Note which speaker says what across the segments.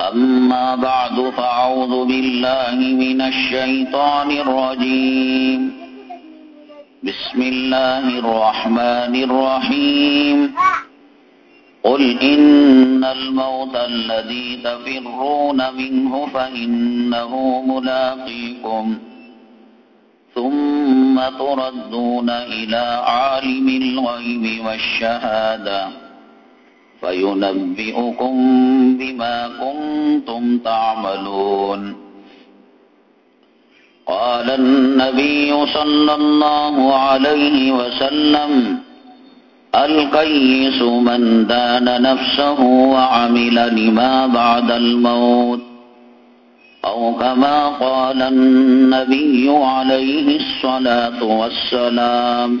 Speaker 1: أما بعد فأعوذ بالله من الشيطان الرجيم. بسم الله الرحمن الرحيم. قل إن الموت الذي تفرون منه فإنه ملاقيكم. ثم تردون إلى عالم الغيب والشهادة. فينبئكم بما كنتم تعملون قال النبي صلى الله عليه وسلم القيس من دان نفسه وعمل لما بعد الموت أو كما قال النبي عليه الصلاة والسلام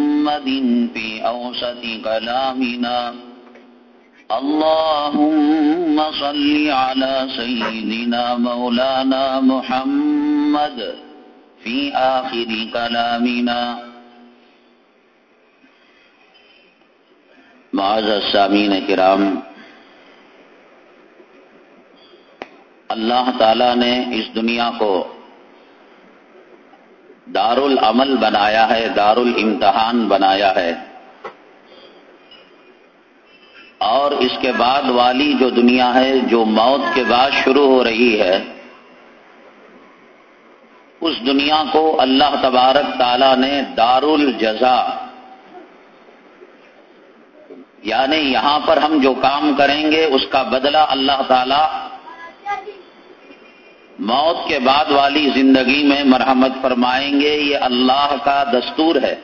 Speaker 1: محمد في أوسط كلامنا. اللهم صل على سيدنا مولانا محمد في آخر كلامنا. معاذ السامين کرام اللہ تعالی نے اس دنیا کو دار العمل بنایا ہے دار الامتحان بنایا ہے۔ اور اس کے بعد والی جو دنیا ہے، جو موت کے بعد شروع ہو رہی ہے، اس دنیا کو اللہ تبارک تعالی نے دار الجزا یعنی یہاں پر ہم جو کام کریں گے، اس کا بدلہ اللہ تعالی موت کے بعد والی زندگی میں مرحمت فرمائیں گے، یہ اللہ کا دستور ہے۔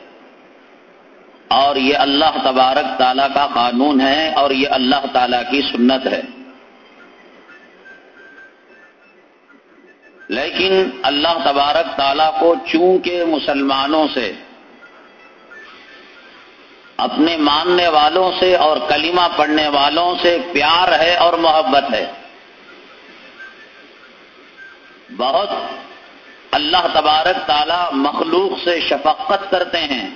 Speaker 1: اور یہ اللہ تبارک تعالیٰ کا قانون ہے اور یہ اللہ تعالیٰ کی سنت ہے۔ لیکن اللہ تبارک تعالیٰ کو چونکہ مسلمانوں سے، اپنے ماننے والوں سے اور کلمہ پڑھنے والوں سے پیار ہے اور محبت ہے۔ بہت اللہ تبارک تعالی مخلوق سے شفقت کرتے ہیں۔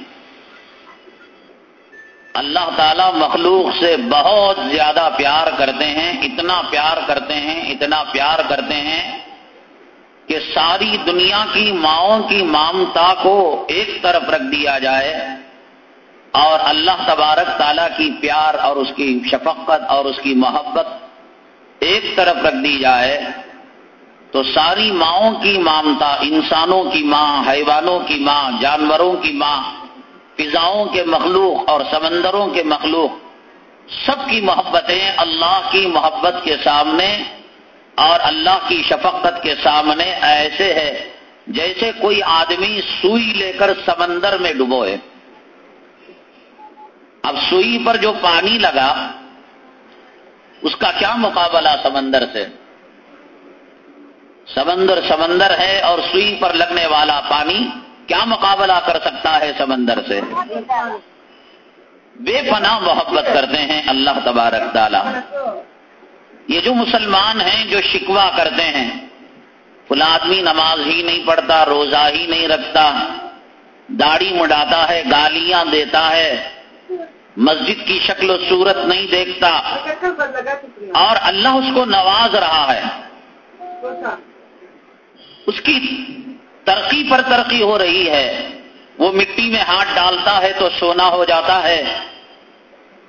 Speaker 1: اللہ تعالی مخلوق سے بہت زیادہ پیار کرتے ہیں، اتنا پیار کرتے ہیں، اتنا پیار کرتے ہیں کہ ساری دنیا کی ماؤں کی مامتا کو ایک طرف رکھ دیا جائے اور اللہ تبارک تعالیٰ کی پیار اور اس کی شفقت اور اس کی محبت ایک طرف رکھ دی جائے۔ تو ساری ماؤں کی مامتا، انسانوں کی ماں، حیوانوں کی ماں، جانوروں کی ماں فضاؤں کے مخلوق اور سمندروں کے مخلوق، سب کی محبتیں اللہ کی محبت کے سامنے اور اللہ کی شفقت کے سامنے ایسے ہے جیسے کوئی آدمی سوئی لے کر سمندر میں ڈبوئے اب سوئی پر جو پانی لگا، اس کا کیا مقابلہ سمندر سے؟ سمندر سمندر ہے اور سوئی پر لگنے والا پانی کیا مقابلہ کر سکتا ہے سمندر سے؟ بے پناہ محبت کرتے ہیں اللہ تبارک تعالی۔ یہ جو مسلمان ہیں جو شکوا کرتے ہیں فلا آدمی نماز ہی نہیں پڑھتا، روزہ ہی نہیں رکھتا، داڑھی مڈاتا ہے، گالیاں دیتا ہے، مسجد کی شکل و صورت نہیں دیکھتا۔ اور اللہ اس کو نواز رہا ہے۔ اس کی ترقی پر ترقی ہو رہی ہے۔ وہ مٹی میں ہاتھ ڈالتا ہے تو سونا ہو جاتا ہے۔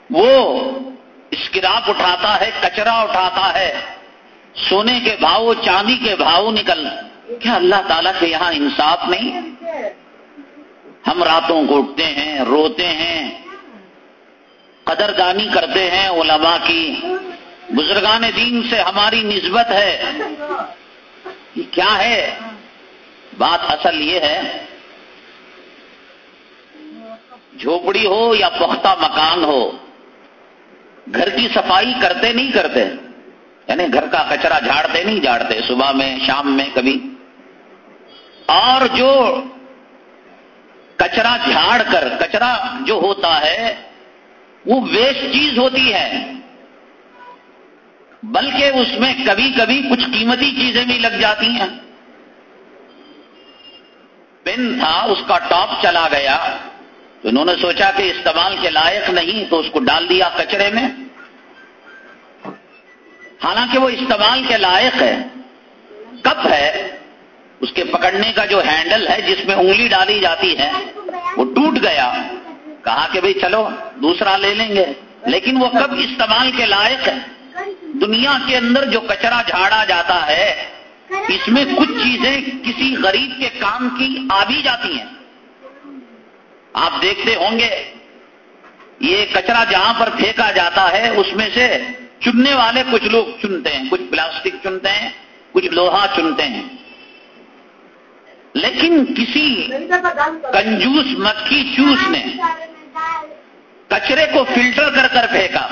Speaker 1: وہ اسکراپ اٹھاتا ہے، کچرا اٹھاتا ہے۔ سونے کے بھاؤ، چاندی کے بھاؤ نکل۔ کیا اللہ تعالیٰ کے یہاں انصاف نہیں ہم راتوں کو اٹھتے ہیں، روتے ہیں۔ قدردانی کرتے ہیں علماء کی۔ بزرگان دین سے ہماری نسبت ہے۔ یہ کیا ہے؟ بات اصل یہ ہے، جھوپڑی ہو یا پختہ مکان ہو، گھر کی صفائی کرتے نہیں کرتے یعنی گھر کا کچرا جھاڑتے نہیں جھاڑتے، صبح میں، شام میں کبھی۔ اور جو کچرا جھاڑ کر، کچرا جو ہوتا ہے، وہ ویسٹ چیز ہوتی ہے۔ بلکہ اس میں کبھی کبھی کچھ قیمتی چیزیں بھی لگ جاتی ہیں۔ پین تھا، اس کا ٹاپ چلا گیا۔ تو انہوں نے سوچا کہ استعمال کے لائق نہیں، تو اس کو ڈال دیا کچرے میں۔ حالانکہ وہ استعمال کے لائق ہے۔ کپ ہے، اس کے پکڑنے کا جو ہینڈل ہے، جس میں انگلی ڈالی جاتی ہے، وہ ٹوٹ گیا۔ کہا کہ بھئی چلو، دوسرا لے لیں گے۔ لیکن وہ کب استعمال کے لائق ہے۔ دنیا کے اندر جو کچرا جھاڑا جاتا ہے، اس میں کچھ چیزیں کسی غریب کے کام کی آ بھی جاتی ہیں۔ آپ دیکھتے ہوں گے، یہ کچرا جہاں پر پھینکا جاتا ہے، اس میں سے چننے والے کچھ لوگ چنتے ہیں، کچھ پلاسٹک چنتے ہیں، کچھ لوہا چنتے ہیں۔ لیکن کسی کنجوس مکھی چوس نے کچرے کو فلٹر کر کر پھینکا۔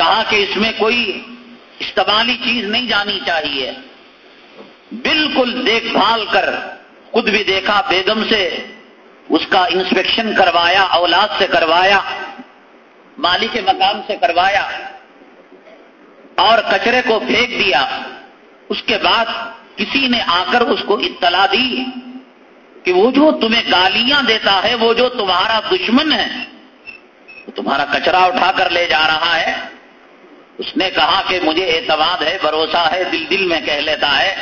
Speaker 1: کہا کہ اس میں کوئی استعمالی چیز نہیں جانی چاہیے۔ بالکل دیکھ بھال کر، خود بھی دیکھا، بیگم سے اس کا انسپیکشن کروایا، اولاد سے کروایا مالی کے مقام سے کروایا، اور کچرے کو پھینک دیا۔ اس کے بعد کسی نے آ کر اس کو اطلاع دی کہ وہ جو تمہیں گالیاں دیتا ہے، وہ جو تمہارا دشمن ہے، وہ تمہارا کچرا اٹھا کر لے جا رہا ہے۔ اس نے کہا کہ مجھے اعتماد ہے، بھروسہ ہے، دل دل میں کہہ لیتا ہے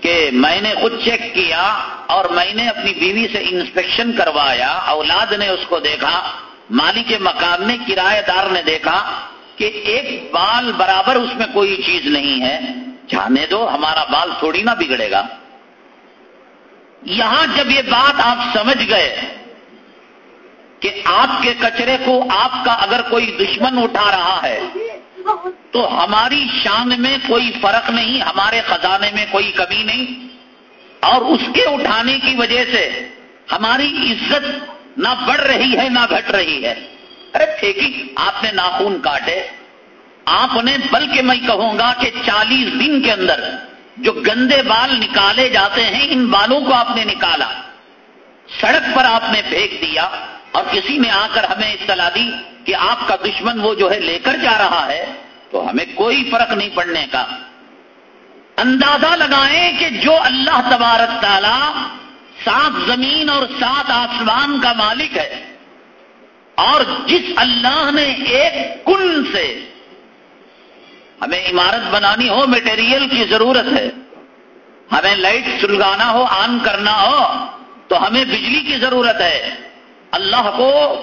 Speaker 1: کہ میں نے خود چیک کیا اور میں نے اپنی بیوی سے انسپیکشن کروایا، اولاد نے اس کو دیکھا مالی کے مکان نے، کرایہ دار نے دیکھا کہ ایک بال برابر اس میں کوئی چیز نہیں ہے۔ جانے دو، ہمارا بال تھوڑی نہ بگڑے گا۔ یہاں جب یہ بات آپ سمجھ گئے کہ آپ کے کچرے کو آپ کا اگر کوئی دشمن اٹھا رہا ہے، تو ہماری شان میں کوئی فرق نہیں، ہمارے خزانے میں کوئی کمی نہیں۔ اور اس کے اٹھانے کی وجہ سے ہماری عزت نہ بڑھ رہی ہے، نہ گھٹ رہی ہے۔ ارے پھینکی آپ نے ناخون کاٹے۔ آپ نے، بلکہ میں کہوں گا کہ چالیس دن کے اندر جو گندے بال نکالے جاتے ہیں، ان بالوں کو آپ نے نکالا۔ سڑک پر آپ نے پھینک دیا۔ اور کسی نے آ کر ہمیں اطلاع دی کہ آپ کا دشمن وہ جو ہے لے کر جا رہا ہے، تو ہمیں کوئی فرق نہیں پڑنے کا۔ اندازہ لگائیں کہ جو اللہ تبارک تعالی سات زمین اور سات آسمان کا مالک ہے، اور جس اللہ نے ایک کن سے ہمیں عمارت بنانی ہو میٹیریل کی ضرورت ہے، ہمیں لائٹ سلگانا ہو آن کرنا ہو، تو ہمیں بجلی کی ضرورت ہے۔ اللہ کو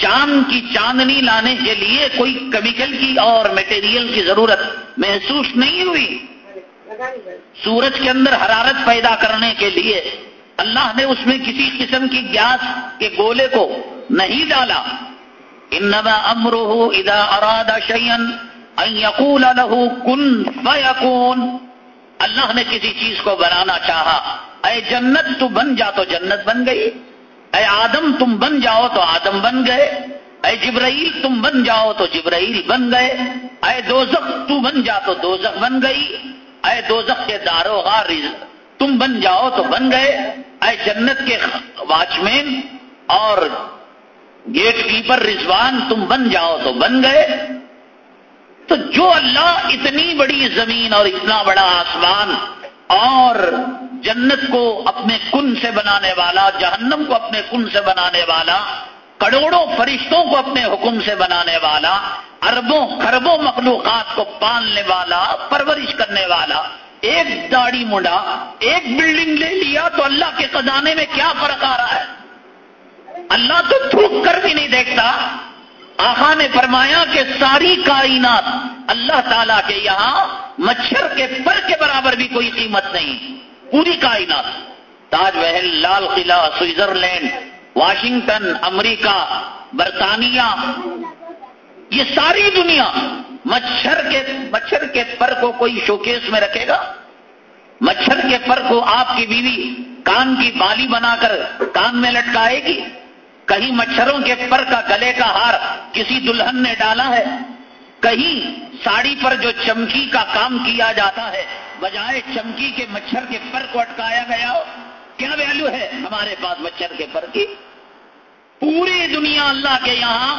Speaker 1: چاند کی چاندنی لانے کے لیے کوئی کیمیکل کی اور میٹیریل کی ضرورت محسوس نہیں ہوئی۔ سورج کے اندر حرارت پیدا کرنے کے لیے اللہ نے اس میں کسی قسم کی گیس کے گولے کو نہیں ڈالا۔ انما امروہ اذا اراد شیئن ان یقول له کن فیکون۔ اللہ نے کسی چیز کو بنانا چاہا۔ اے جنت تو بن جا تو جنت بن گئی۔ اے آدم تم بن جاؤ تو آدم بن گئے۔ اے جبرائیل تم بن جاؤ تو جبرائیل بن گئے۔ اے دوزخ تو بن جا تو دوزخ بن گئی۔ اے دوزخ کے دارو غار تم بن جاؤ تو بن گئے۔ اے جنت کے واچ مین اور گیٹ کیپر رضوان تم بن جاؤ تو بن گئے۔ تو جو اللہ اتنی بڑی زمین اور اتنا بڑا آسمان اور جنت کو اپنے کن سے بنانے والا، جہنم کو اپنے کن سے بنانے والا، کروڑوں فرشتوں کو اپنے حکم سے بنانے والا، اربوں خربوں مخلوقات کو پالنے والا، پرورش کرنے والا، ایک داڑھی مڈا ایک بلڈنگ لے لیا تو اللہ کے خزانے میں کیا فرق آ رہا ہے؟ اللہ تو تھوک کر بھی نہیں دیکھتا۔ آخا نے فرمایا کہ ساری کائنات اللہ تعالی کے یہاں مچھر کے پر کے برابر بھی کوئی قیمت نہیں۔ پوری کائنات، تاج محل، لال قلعہ، سوئٹزرلینڈ، واشنگٹن، امریکہ، برطانیہ، یہ ساری دنیا مچھر کے مچھر کے پر کو کوئی شوکیس میں رکھے گا؟ مچھر کے پر کو آپ کی بیوی کان کی بالی بنا کر کان میں لٹکائے گی؟ کہیں مچھروں کے پر کا گلے کا ہار کسی دلہن نے ڈالا ہے؟ کہیں ساڑی پر جو چمکی کا کام کیا جاتا ہے بجائے چمکی کے مچھر کے پر کو اٹکایا گیا ہو، کیا ویلو ہے ہمارے پاس مچھر کے پر کی؟ پوری دنیا اللہ کے یہاں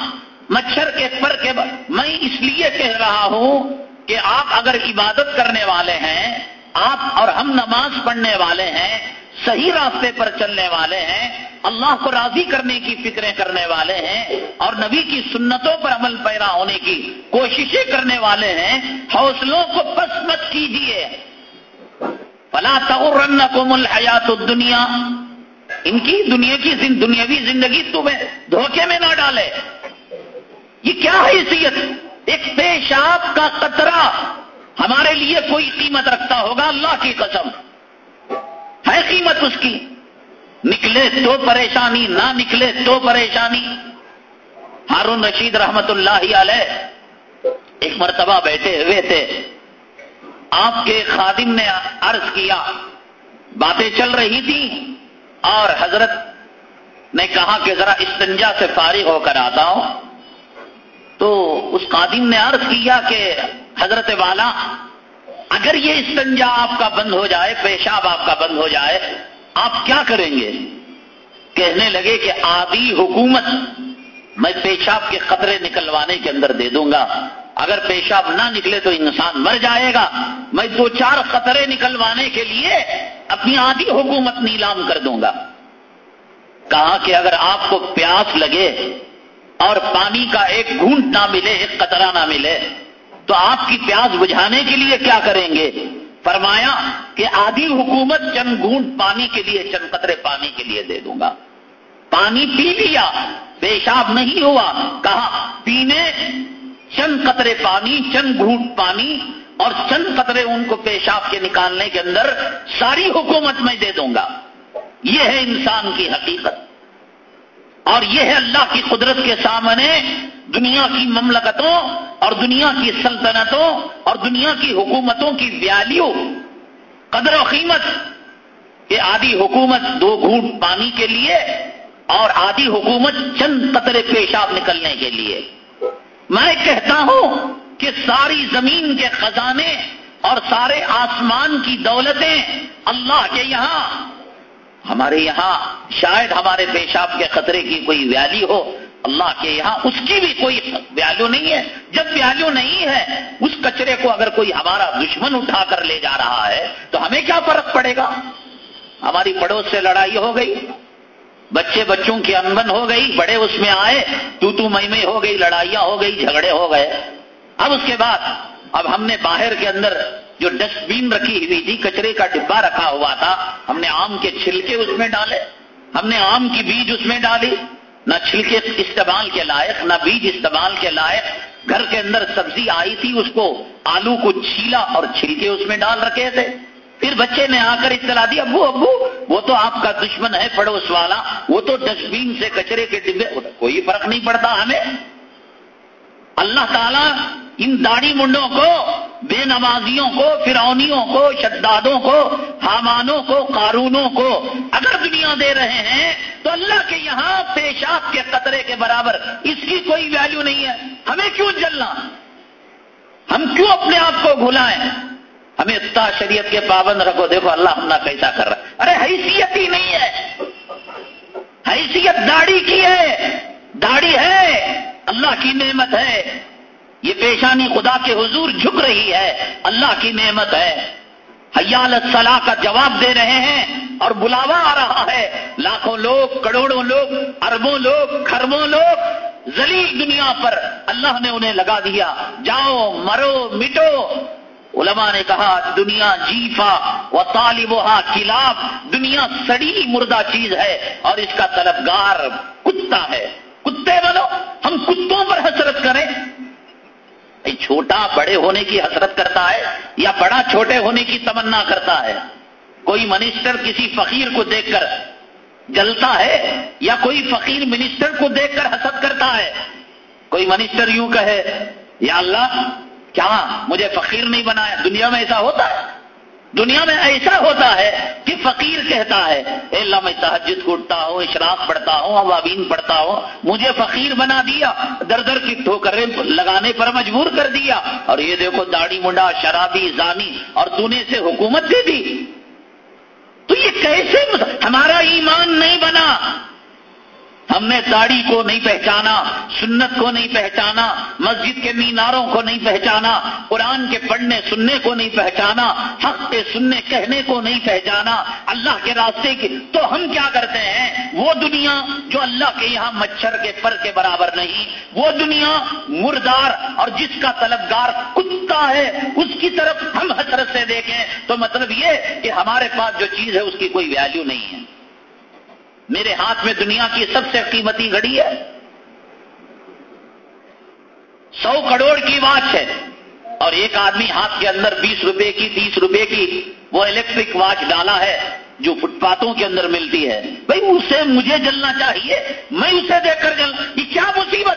Speaker 1: مچھر کے پر کے میں اس لیے کہہ رہا ہوں کہ آپ اگر عبادت کرنے والے ہیں، آپ اور ہم نماز پڑھنے والے ہیں، صحیح راستے پر چلنے والے ہیں، اللہ کو راضی کرنے کی فکریں کرنے والے ہیں اور نبی کی سنتوں پر عمل پیرا ہونے کی کوششیں کرنے والے ہیں، حوصلوں کو پس مت کیجیے فلا تغرن کو مل حیات دنیا ان کی دنیا کی دنیاوی زندگی تمہیں دھوکے میں نہ ڈالے۔ یہ کیا حیثیت؟ ایک پیشاب کا قطرہ ہمارے لیے کوئی قیمت رکھتا ہوگا اللہ کی قسم۔ ہے قیمت اس کی۔ نکلے تو پریشانی، نہ نکلے تو پریشانی۔ ہارون رشید رحمت اللہ علیہ ایک مرتبہ بیٹھے ہوئے تھے۔ آپ کے خادم نے عرض کیا، باتیں چل رہی تھی اور حضرت نے کہا کہ ذرا استنجا سے فارغ ہو کر آتا ہوں۔ تو اس خادم نے عرض کیا کہ حضرت والا، اگر یہ استنجا آپ کا بند ہو جائے، پیشاب آپ کا بند ہو جائے، آپ کیا کریں گے؟ کہنے لگے کہ آدھی حکومت میں پیشاب کے خطرے نکلوانے کے اندر دے دوں گا۔ اگر پیشاب نہ نکلے تو انسان مر جائے گا۔ میں دو چار خطرے نکلوانے کے لیے اپنی آدھی حکومت نیلام کر دوں گا۔ کہا کہ اگر آپ کو پیاس لگے اور پانی کا ایک گھونٹ نہ ملے، ایک قطرہ نہ ملے، تو آپ کی پیاس بجھانے کے لیے کیا کریں گے؟ فرمایا کہ آدھی حکومت چند گھونٹ پانی کے لیے، چند قطرے پانی کے لیے دے دوں گا۔ پانی پی لیا، پیشاب نہیں ہوا۔ کہا، پینے چند قطرے پانی، چند گھونٹ پانی اور چند قطرے ان کو پیشاب کے نکالنے کے اندر ساری حکومت میں دے دوں گا۔ یہ ہے انسان کی حقیقت۔ اور یہ ہے اللہ کی قدرت کے سامنے دنیا کی مملکتوں اور دنیا کی سلطنتوں اور دنیا کی حکومتوں کی ویلیو قدر و قیمت کہ آدھی حکومت دو گھونٹ پانی کے لیے اور آدھی حکومت چند قطرے پیشاب نکلنے کے لیے۔ میں کہتا ہوں کہ ساری زمین کے خزانے اور سارے آسمان کی دولتیں اللہ کے یہاں، ہمارے یہاں، شاید ہمارے پیشاب کے خطرے کی کوئی ویلی ہو، اللہ کے یہاں اس کی بھی کوئی ویلو نہیں ہے۔ جب ویلو نہیں ہے، اس کچرے کو اگر کوئی ہمارا دشمن اٹھا کر لے جا رہا ہے، تو ہمیں کیا فرق پڑے گا؟ ہماری پڑوس سے لڑائی ہو گئی۔ بچے بچوں کی انبن ہو گئی، بڑے اس میں آئے، تو تو مئی ہو گئی، لڑائیاں ہو گئی، جھگڑے ہو گئے۔ اب اس کے بعد، اب ہم نے باہر کے اندر جو ڈسٹ بین رکھی ہوئی تھی، کچرے کا ڈبا رکھا ہوا تھا، ہم نے آم کے چھلکے اس میں ڈالے۔ ہم نے آم کی بیج اس میں ڈالی۔ نہ چھلکے استعمال کے لائق، نہ بیج استعمال کے لائق۔ گھر کے اندر سبزی آئی تھی، اس کو آلو کو چھیلا اور چھلکے اس میں ڈال رکھے تھے۔ پھر بچے نے آ کر اطلاع دی، ابو ابو، وہ تو آپ کا دشمن ہے پڑوس والا۔ وہ تو ڈسٹ بین سے کچرے کے ڈبے کوئی فرق نہیں پڑتا ہمیں۔ اللہ تعالیٰ ان داڑھی منڈوں کو، بے نمازیوں کو فرونیوں کو، شدادوں کو، حامانوں کو، قارونوں کو اگر دنیا دے رہے ہیں، تو اللہ کے یہاں پیشاب کے قطرے کے برابر اس کی کوئی ویلیو نہیں ہے۔ ہمیں کیوں جلنا؟ ہم کیوں اپنے آپ کو بھلائیں؟ ہمیں اتنا شریعت کے پابند رکھو، دیکھو اللہ ہم کیسا کر رہا ارے، حیثیت ہی نہیں ہے۔ حیثیت داڑھی کی ہے۔ داڑھی ہے۔ اللہ کی نعمت ہے۔ یہ پیشانی خدا کے حضور جھک رہی ہے۔ اللہ کی نعمت ہے۔ حیال الصلاح کا جواب دے رہے ہیں اور بلاوا آ رہا ہے۔ لاکھوں لوگ، کروڑوں لوگ، اربوں لوگ خربوں لوگ زلیل دنیا پر اللہ نے انہیں لگا دیا۔ جاؤ، مرو، مٹو۔ علماء نے کہا، دنیا جیفا و طالبہ کلاب، دنیا سڑی مردہ چیز ہے اور اس کا طلبگار کتا ہے۔ کتے بنو، ہم کتوں پر حسرت کریں۔ چھوٹا بڑے ہونے کی حسرت کرتا ہے یا بڑا چھوٹے ہونے کی تمنا کرتا ہے؟ کوئی منسٹر کسی فقیر کو دیکھ کر جلتا ہے یا کوئی فقیر منسٹر کو دیکھ کر حسد کرتا ہے؟ کوئی منسٹر یوں کہے، یا اللہ کیا مجھے فقیر نہیں بنایا؟ دنیا میں ایسا ہوتا ہے؟ دنیا میں ایسا ہوتا ہے کہ فقیر کہتا ہے، اے اللہ میں تحجد اٹھتا ہوں، اشراق پڑھتا ہوں عوابین پڑھتا ہوں، مجھے فقیر بنا دیا، در در کی ٹھوکریں لگانے پر مجبور کر دیا، اور یہ دیکھو داڑھی منڈا، شرابی، زانی، اور تو سے حکومت دے دی۔ تو یہ کیسے ہمارا ایمان نہیں بنا۔ ہم نے داڑھی کو نہیں پہچانا، سنت کو نہیں پہچانا، مسجد کے میناروں کو نہیں پہچانا، قرآن کے پڑھنے، سننے کو نہیں پہچانا، حق کے سننے، کہنے کو نہیں پہچانا، اللہ کے راستے کی تو ہم کیا کرتے ہیں؟ وہ دنیا جو اللہ کے یہاں مچھر کے پر کے برابر نہیں، وہ دنیا مردار اور جس کا طلبگار کتا ہے، اس کی طرف ہم حسرت سے دیکھیں، تو مطلب یہ کہ ہمارے پاس جو چیز ہے، اس کی کوئی ویلیو نہیں ہے۔ میرے ہاتھ میں دنیا کی سب سے قیمتی گھڑی ہے۔ سو کروڑ کی واچ ہے۔ اور ایک آدمی ہاتھ کے اندر بیس روپے کی، تیس روپے کی وہ الیکٹرک واچ ڈالا ہے جو فٹ پاتوں کے اندر ملتی ہے۔ بھائی اسے مجھے جلنا چاہیے، میں اسے دیکھ کر جل یہ کیا مصیبت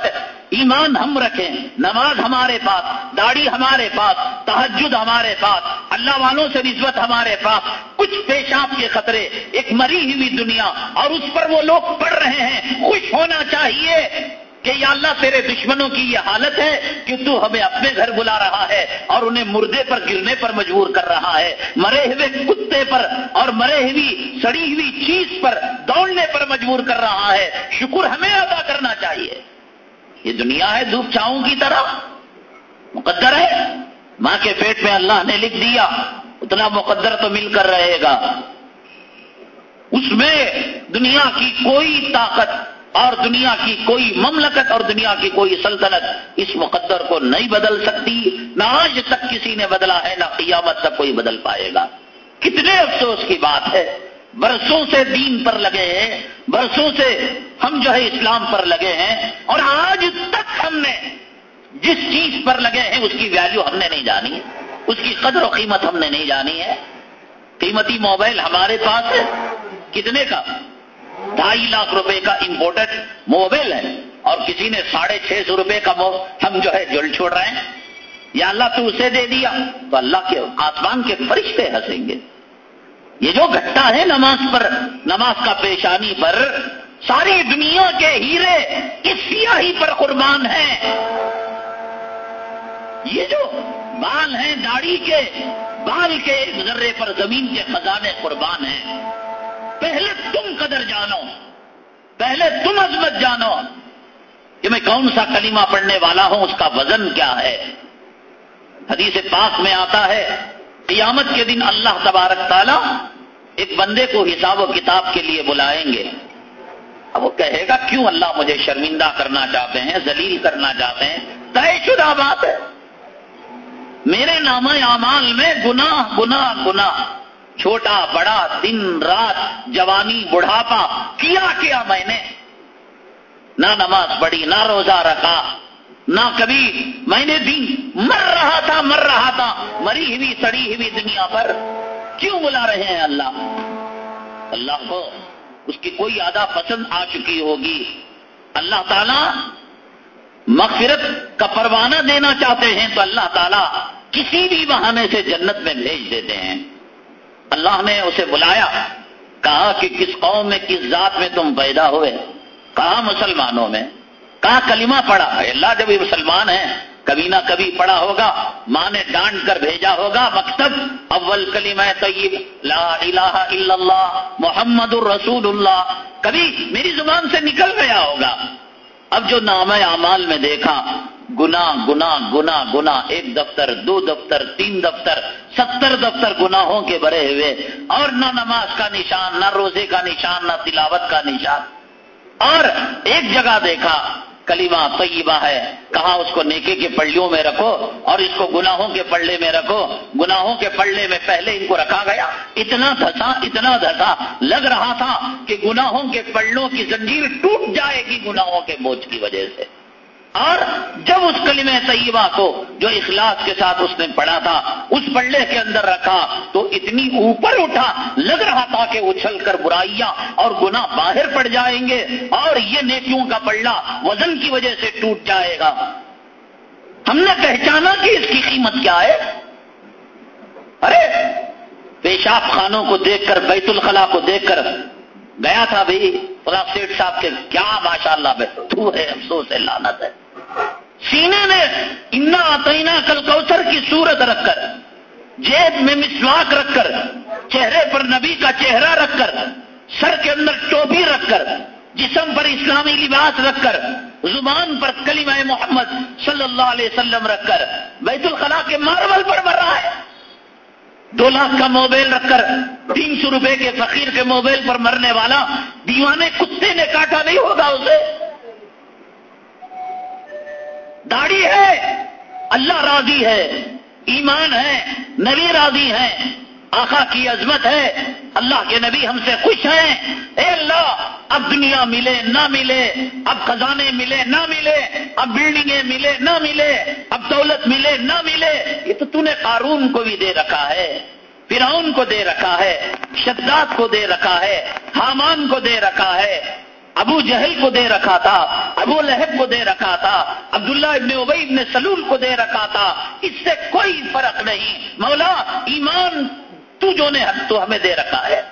Speaker 1: ایمان ہم رکھیں، نماز ہمارے پاس، داڑھی ہمارے پاس تحجد ہمارے پاس، اللہ والوں سے نسبت ہمارے پاس، کچھ پیشاب کے خطرے، ایک مری ہوئی دنیا، اور اس پر وہ لوگ پڑھ رہے ہیں، خوش ہونا چاہیے کہ یا اللہ تیرے دشمنوں کی یہ حالت ہے کہ تو ہمیں اپنے گھر بلا رہا ہے، اور انہیں مردے پر، گرنے پر مجبور کر رہا ہے۔ مرے ہوئے کتے پر، اور مرے ہوئی، سڑی ہوئی چیز پر، دوڑنے پر مجبور کر رہا ہے۔ شکر ہمیں ادا کرنا چاہیے۔ یہ دنیا ہے دھوپ چھاؤں کی طرح، مقدر ہے۔ ماں کے پیٹ میں اللہ نے لکھ دیا، اتنا مقدر تو مل کر رہے گا۔ اس میں دنیا کی کوئی طاقت اور دنیا کی کوئی مملکت اور دنیا کی کوئی سلطنت اس مقدر کو نہیں بدل سکتی۔ نہ آج تک کسی نے بدلا ہے، نہ قیامت تک کوئی بدل پائے گا۔ کتنے افسوس کی بات ہے۔ برسوں سے دین پر لگے ہیں، برسوں سے ہم جو ہے اسلام پر لگے ہیں، اور آج تک ہم نے جس چیز پر لگے ہیں اس کی ویلیو ہم نے نہیں جانی اس کی قدر و قیمت ہم نے نہیں جانی ہے۔ قیمتی موبائل ہمارے پاس ہے، کتنے کا؟ ڈھائی لاکھ روپے کا امپورٹڈ موبائل ہے، اور کسی نے ساڑھے چھ سو روپے کا ہم جو ہے جل چھوڑ رہے ہیں۔ یا اللہ تو اسے دے دیا، تو اللہ کے آسمان کے فرشتے ہنسیں گے۔ یہ جو گھٹا ہے نماز پر، نماز کا پیشانی پر ساری دنیا کے ہیرے اس سیاہی پر قربان ہیں۔ یہ جو بال ہیں داڑھی کے، بال کے ذرے پر زمین کے خزانے قربان ہیں۔ پہلے تم قدر جانو، پہلے تم عظمت جانو۔ کہ میں کون سا کلمہ پڑھنے والا ہوں، اس کا وزن کیا ہے؟ حدیث پاک میں آتا ہے، قیامت کے دن اللہ تبارک تعالی ایک بندے کو حساب و کتاب کے لیے بلائیں گے۔ اب وہ کہے گا، کیوں اللہ مجھے شرمندہ کرنا چاہتے ہیں، ذلیل کرنا چاہتے ہیں؟ طے شدہ بات ہے۔ میرے نام اعمال میں گناہ گناہ گناہ۔ چھوٹا، بڑا، دن، رات، جوانی، بڑھاپا، کیا کیا میں نے؟ نہ نماز پڑھی، نہ روزہ رکھا، نہ کبھی میں نے دن مر رہا تھا، مر رہا تھا، مری ہوئی، سڑی ہوئی دنیا پر۔ کیوں بلا رہے ہیں اللہ؟ اللہ کو اس کی کوئی آدھا پسند آ چکی ہوگی۔ اللہ تعالی مغفرت کا پروانہ دینا چاہتے ہیں تو اللہ تعالیٰ کسی بھی بہانے سے جنت میں بھیج دیتے ہیں۔ اللہ نے اسے بلایا، کہا کہ کس قوم میں، کس ذات میں تم پیدا ہوئے؟ کہا مسلمانوں میں۔ کہا کلمہ پڑا اللہ جب یہ مسلمان ہیں کبھی نہ کبھی پڑا ہوگا، ماں نے ڈانٹ کر بھیجا ہوگا، مکتب اول کلمہ طیب، لا الہ الا اللہ، محمد الرسول اللہ کبھی میری زبان سے نکل گیا ہوگا۔ اب جو نام اعمال میں دیکھا گنا گنا گنا گنا ایک دفتر، دو دفتر، تین دفتر، ستر دفتر گناہوں کے بھرے ہوئے۔ اور نہ نماز کا نشان، نہ روزے کا نشان، نہ تلاوت کا نشان۔ اور ایک جگہ دیکھا کلیمہ طیبہ ہے۔ کہاں اس کو نیکے کے پڑھیوں میں رکھو اور اس کو گناہوں کے پڑھے میں رکھو۔ گناہوں کے پڑھنے میں پہلے ان کو رکھا گیا۔ اتنا دھسا اتنا دھسا۔ لگ رہا تھا کہ گناہوں کے پلوں کی زنجیر ٹوٹ جائے گی گناہوں کے بوجھ کی وجہ سے۔ اور جب اس کلم طیبہ کو جو اخلاص کے ساتھ اس نے پڑھا تھا، اس پڑھے کے اندر رکھا، تو اتنی اوپر اٹھا، لگ رہا تھا کہ اچھل کر برائیاں اور گناہ باہر پڑ جائیں گے اور یہ نیکیوں کا پڑھنا وزن کی وجہ سے ٹوٹ جائے گا۔ ہم نے پہچانا کہ اس کی قیمت کیا ہے۔ ارے، پیشاب خانوں کو دیکھ کر، بیت الخلا کو دیکھ کر گیا تھا بھائی خدا سیٹ صاحب کے، کیا ماشاء اللہ تو ہے، افسوس ہے لانت ہے۔ سینے میں انا آتینا کل کوثر کی صورت رکھ کر، جیب میں مسواک رکھ کر، چہرے پر نبی کا چہرہ رکھ کر، سر کے اندر ٹوپی رکھ کر، جسم پر اسلامی لباس رکھ کر، زبان پر کلمہ محمد صلی اللہ علیہ وسلم رکھ کر، بیت الخلا کے ماربل پر مر رہا ہے۔ دو لاکھ کا موبائل رکھ کر، تین سو روپے کے فقیر کے موبائل پر مرنے والا دیوانے کتے نے کاٹا نہیں ہوگا اسے۔ داڑھی ہے، اللہ راضی ہے، ایمان ہے، نبی راضی ہے آخا کی عظمت ہے، اللہ کے نبی ہم سے خوش ہیں۔ اے اللہ، اب دنیا ملے نہ ملے، اب خزانے ملے نہ ملے، اب بلڈنگیں ملے نہ ملے، اب دولت ملے نہ ملے، یہ تو تو نے قارون کو بھی دے رکھا ہے، فرعون کو دے رکھا ہے، شداد کو دے رکھا ہے، حامان کو دے رکھا ہے۔ ابو جہل کو دے رکھا تھا، ابو لہب کو دے رکھا تھا، عبداللہ ابن ابئی ابن سلول کو دے رکھا تھا، اس سے کوئی فرق نہیں۔ مولا، ایمان تو جو نے تو ہمیں دے رکھا ہے۔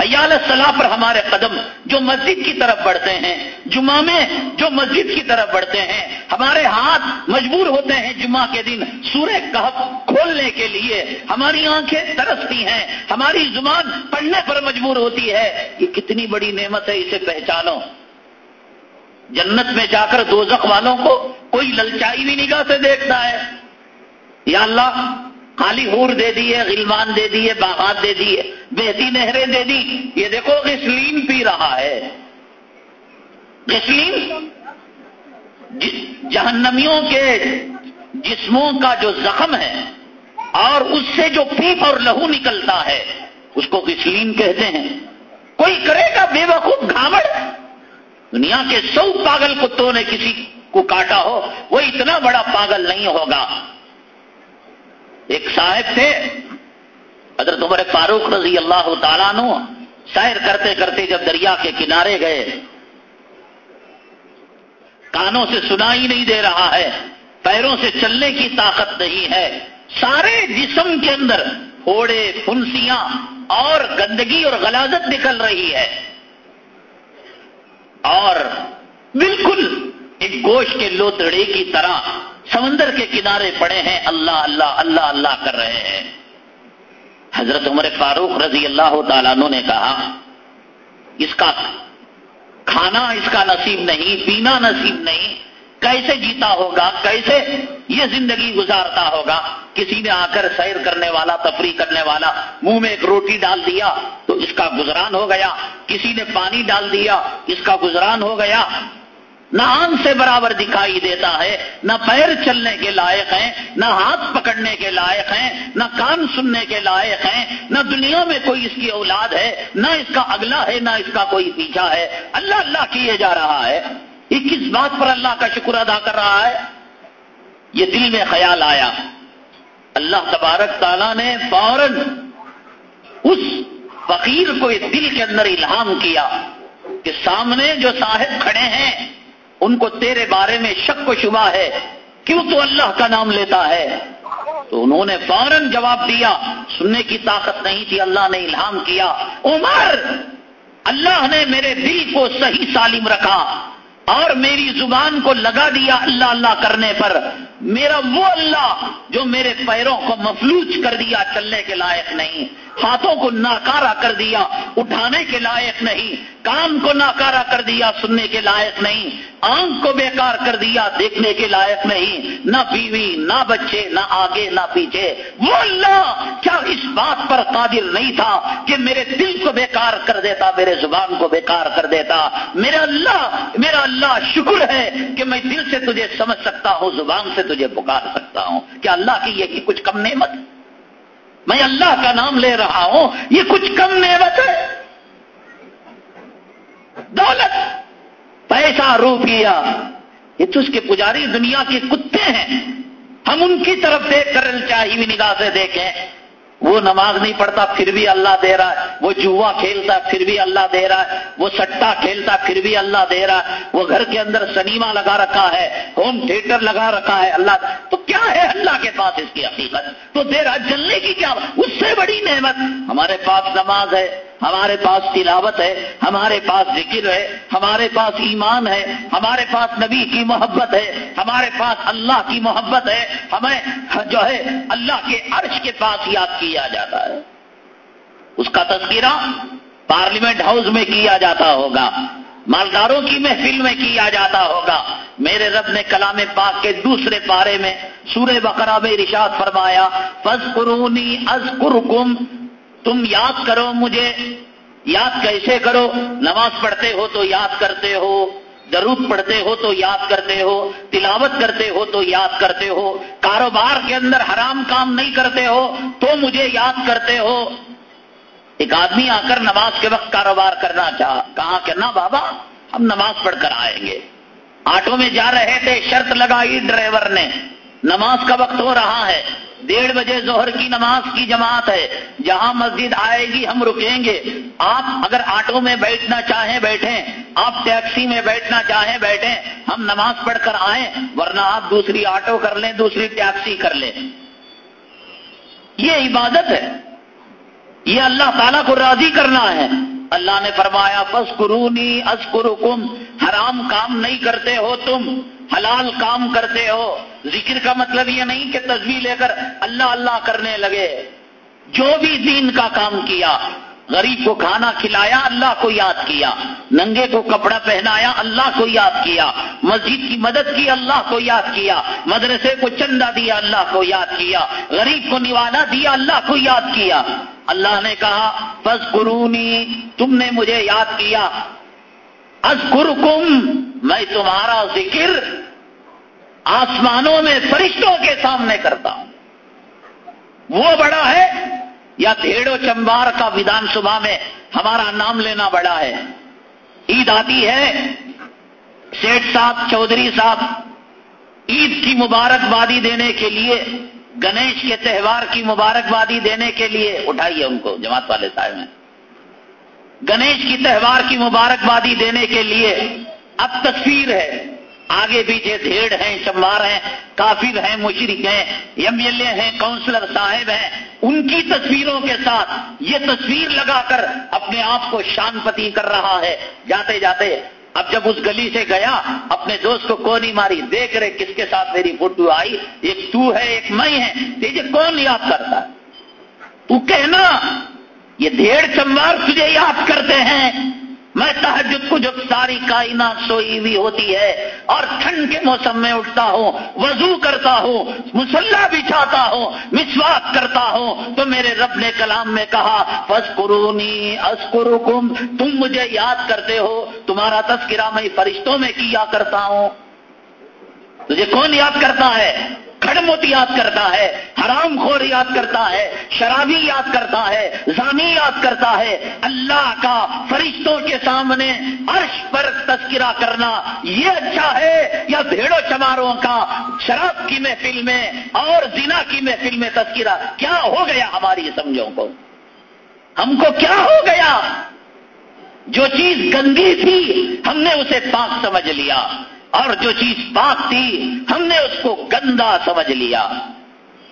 Speaker 1: حیال صلاح پر ہمارے قدم جو مسجد کی طرف بڑھتے ہیں، جمعہ میں جو مسجد کی طرف بڑھتے ہیں، ہمارے ہاتھ مجبور ہوتے ہیں جمعہ کے دن سورہ کہف کھولنے کے لیے۔ ہماری آنکھیں ترستی ہیں، ہماری زبان پڑھنے پر مجبور ہوتی ہے۔ یہ کتنی بڑی نعمت ہے، اسے پہچانو۔ جنت میں جا کر دوزخ والوں کو کوئی للچائی بھی نگاہ سے دیکھتا ہے۔ یا اللہ خالی ہور دے دیے غلمان دے دیے باغات دے دیے بہتی نہریں دے دی۔ یہ دیکھو، غسلین پی رہا ہے۔ غسلین؟ جہنمیوں کے جسموں کا جو زخم ہے اور اس سے جو پیپ اور لہو نکلتا ہے، اس کو غسلین کہتے ہیں۔ کوئی کرے گا بے وقوف گھامڑ؟ دنیا کے سو پاگل کتوں نے کسی کو کاٹا ہو، وہ اتنا بڑا پاگل نہیں ہوگا۔ ایک صاحب تھے، حضرت عمر فاروق رضی اللہ تعالیٰ نو سیر کرتے کرتے جب دریا کے کنارے گئے، کانوں سے سنائی نہیں دے رہا ہے، پیروں سے چلنے کی طاقت نہیں ہے، سارے جسم کے اندر پھوڑے پھنسیاں اور گندگی اور غلازت نکل رہی ہے۔ اور بالکل ایک گوشت کے لوتڑے کی طرح سمندر کے کنارے پڑے ہیں، اللہ اللہ اللہ اللہ کر رہے ہیں۔ حضرت عمر فاروق رضی اللہ تعالیٰ نے کہا، اس کا کھانا اس کا نصیب نہیں، پینا نصیب نہیں، کیسے جیتا ہوگا، کیسے یہ زندگی گزارتا ہوگا؟ کسی نے آ کر سیر کرنے والا، تفریح کرنے والا، منہ میں ایک روٹی ڈال دیا تو اس کا گزران ہو گیا، کسی نے پانی ڈال دیا، اس کا گزران ہو گیا نہ آن سے برابر دکھائی دیتا ہے، نہ پیر چلنے کے لائق ہیں، نہ ہاتھ پکڑنے کے لائق ہیں، نہ کان سننے کے لائق ہیں، نہ دنیا میں کوئی اس کی اولاد ہے، نہ اس کا اگلا ہے، نہ اس کا کوئی پیچھا ہے۔ اللہ اللہ کیے جا رہا ہے۔ یہ کس بات پر اللہ کا شکر ادا کر رہا ہے؟ یہ دل میں خیال آیا۔ اللہ تبارک تعالیٰ نے فوراً اس فقیر کو اس دل کے اندر الہام کیا کہ سامنے جو صاحب کھڑے ہیں ان کو تیرے بارے میں شک و شبہ ہے، کیوں تو اللہ کا نام لیتا ہے؟ تو انہوں نے فوراً جواب دیا، سننے کی طاقت نہیں تھی، اللہ نے الہام کیا، عمر، اللہ نے میرے دل کو صحیح سالم رکھا اور میری زبان کو لگا دیا اللہ اللہ کرنے پر۔ میرا وہ اللہ جو میرے پیروں کو مفلوج کر دیا چلنے کے لائق نہیں۔ ہاتھوں کو ناکارا کر دیا، اٹھانے کے لائق نہیں کام کو ناکارا کر دیا، سننے کے لائق نہیں، آنکھ کو بیکار کر دیا، دیکھنے کے لائق نہیں، نہ بیوی، نہ بچے، نہ آگے، نہ پیچھے۔ وہ اللہ کیا اس بات پر قادر نہیں تھا کہ میرے دل کو بیکار کر دیتا، میرے زبان کو بیکار کر دیتا؟ میرا اللہ میرا اللہ شکر ہے کہ میں دل سے تجھے سمجھ سکتا ہوں، زبان سے تجھے پکار سکتا ہوں۔ کیا اللہ کی یہ کچھ کم نعمت؟ میں اللہ کا نام لے رہا ہوں، یہ کچھ کم نعمت ہے۔ دولت، پیسہ، روپیہ، یہ تو اس کے پجاری دنیا کے کتے ہیں۔ ہم ان کی طرف دیکھ کر چاہیے نگاہ سے دیکھیں۔ وہ نماز نہیں پڑھتا، پھر بھی اللہ دے رہا ہے۔ وہ جوا کھیلتا، پھر بھی اللہ دے رہا ہے۔ وہ سٹا کھیلتا، پھر بھی اللہ دے رہا ہے۔ وہ گھر کے اندر سنیما لگا رکھا ہے، ہوم تھیٹر لگا رکھا ہے اللہ۔ تو کیا ہے اللہ کے پاس اس کی حقیقت؟ تو دے رہا جلنے کی کیا اس سے بڑی نعمت۔ ہمارے پاس نماز ہے۔ ہمارے پاس تلاوت ہے، ہمارے پاس ذکر ہے، ہمارے پاس ایمان ہے، ہمارے پاس نبی کی محبت ہے، ہمارے پاس اللہ کی محبت ہے، ہمیں جو ہے اللہ کے عرش کے پاس یاد کیا جاتا ہے۔ اس کا تذکرہ پارلیمنٹ ہاؤس میں کیا جاتا ہوگا، مالداروں کی محفل میں کیا جاتا ہوگا۔ میرے رب نے کلام پاک کے دوسرے پارے میں سورہ بقرہ میں رشاد فرمایا فض قرونی از تم یاد کرو مجھے، یاد کیسے کرو؟ نماز پڑھتے ہو تو یاد کرتے ہو ضرور پڑھتے ہو تو یاد کرتے ہو، تلاوت کرتے ہو تو یاد کرتے ہو، کاروبار کے اندر حرام کام نہیں کرتے ہو تو مجھے یاد کرتے ہو۔ ایک آدمی آ کر نماز کے وقت کاروبار کرنا چاہ کہاں کرنا بابا، ہم نماز پڑھ کر آئیں گے۔ آٹو میں جا رہے تھے، شرط لگائی ڈرائیور نے۔ نماز کا وقت ہو رہا ہے۔ ڈیڑھ بجے ظہر کی نماز کی جماعت ہے۔ جہاں مسجد آئے گی، ہم رکیں گے۔ آپ اگر آٹو میں بیٹھنا چاہیں، بیٹھیں۔ آپ ٹیکسی میں بیٹھنا چاہیں، بیٹھیں۔ ہم نماز پڑھ کر آئیں، ورنہ آپ دوسری آٹو کر لیں، دوسری ٹیکسی کر لیں۔ یہ عبادت ہے۔ یہ اللہ تعالیٰ کو راضی کرنا ہے۔ اللہ نے فرمایا فس قرونی اسکرکم حرام کام نہیں کرتے ہو تم۔ حلال کام کرتے ہو، ذکر کا مطلب یہ نہیں کہ تصویر لے کر اللہ اللہ کرنے لگے۔ جو بھی دین کا کام کیا، غریب کو کھانا کھلایا، اللہ کو یاد کیا۔ ننگے کو کپڑا پہنایا، اللہ کو یاد کیا۔ مسجد کی مدد کی، اللہ کو یاد کیا۔ مدرسے کو چندہ دیا، اللہ کو یاد کیا۔ غریب کو نوالا دیا، اللہ کو یاد کیا۔ اللہ نے کہا بس قرونی تم نے مجھے یاد کیا۔ ازکرکم میں تمہارا ذکر آسمانوں میں فرشتوں کے سامنے کرتا ہوں۔ وہ بڑا ہے یا دھیڑو چمبار کا ودان سبھا میں ہمارا نام لینا بڑا ہے؟ عید آتی ہے سیٹ صاحب، چودھری صاحب، عید کی مبارکبادی دینے کے لیے، گنیش کے تہوار کی مبارکبادی دینے کے لیے، اٹھائیے ان کو، جماعت والے صاحب ہیں۔ گنیش کی تہوار کی مبارکبادی دینے کے لیے اب تصویر ہے۔ آگے پیچھے دھیڑ ہیں چمبار ہیں، کافر ہیں مشرق ہیں، ایم ایل اے ہیں کاؤنسلر صاحب ہیں۔ ان کی تصویروں کے ساتھ یہ تصویر لگا کر اپنے آپ کو شان پتی کر رہا ہے۔ جاتے جاتے، اب جب اس گلی سے گیا، اپنے دوست کو کون ہی ماری۔ دیکھ رہے کس کے ساتھ میری فوٹو آئی۔ ایک تو ہے، ایک میں ہے۔ تجھے کون یاد کرتا تو کہنا یہ دھیڑ چمبار تجھے یاد کرتے ہیں۔ میں تحجد کو جب ساری کائنات سوئی ہوئی ہوتی ہے اور ٹھنڈ کے موسم میں اٹھتا ہوں، وضو کرتا ہوں، مسلح بچھاتا ہوں، مسواک کرتا ہوں، تو میرے رب نے کلام میں کہا بس قرونی اسکرکم تم مجھے یاد کرتے ہو، تمہارا تذکرہ میں فرشتوں میں کیا کرتا ہوں۔ تجھے کون یاد کرتا ہے؟ کھڑموت یاد کرتا ہے، حرام خور یاد کرتا ہے، شرابی یاد کرتا ہے، زانی یاد کرتا ہے۔ اللہ کا فرشتوں کے سامنے عرش پر تذکرہ کرنا یہ اچھا ہے، یا بھیڑوں چماروں کا، شراب کی محفل میں اور زنا کی محفل میں تذکرہ۔ کیا ہو گیا ہماری سمجھوں کو؟ ہم کو کیا ہو گیا؟ جو چیز گندی تھی، ہم نے اسے پاک سمجھ لیا۔ اور جو چیز پاک تھی، ہم نے اس کو گندا سمجھ لیا۔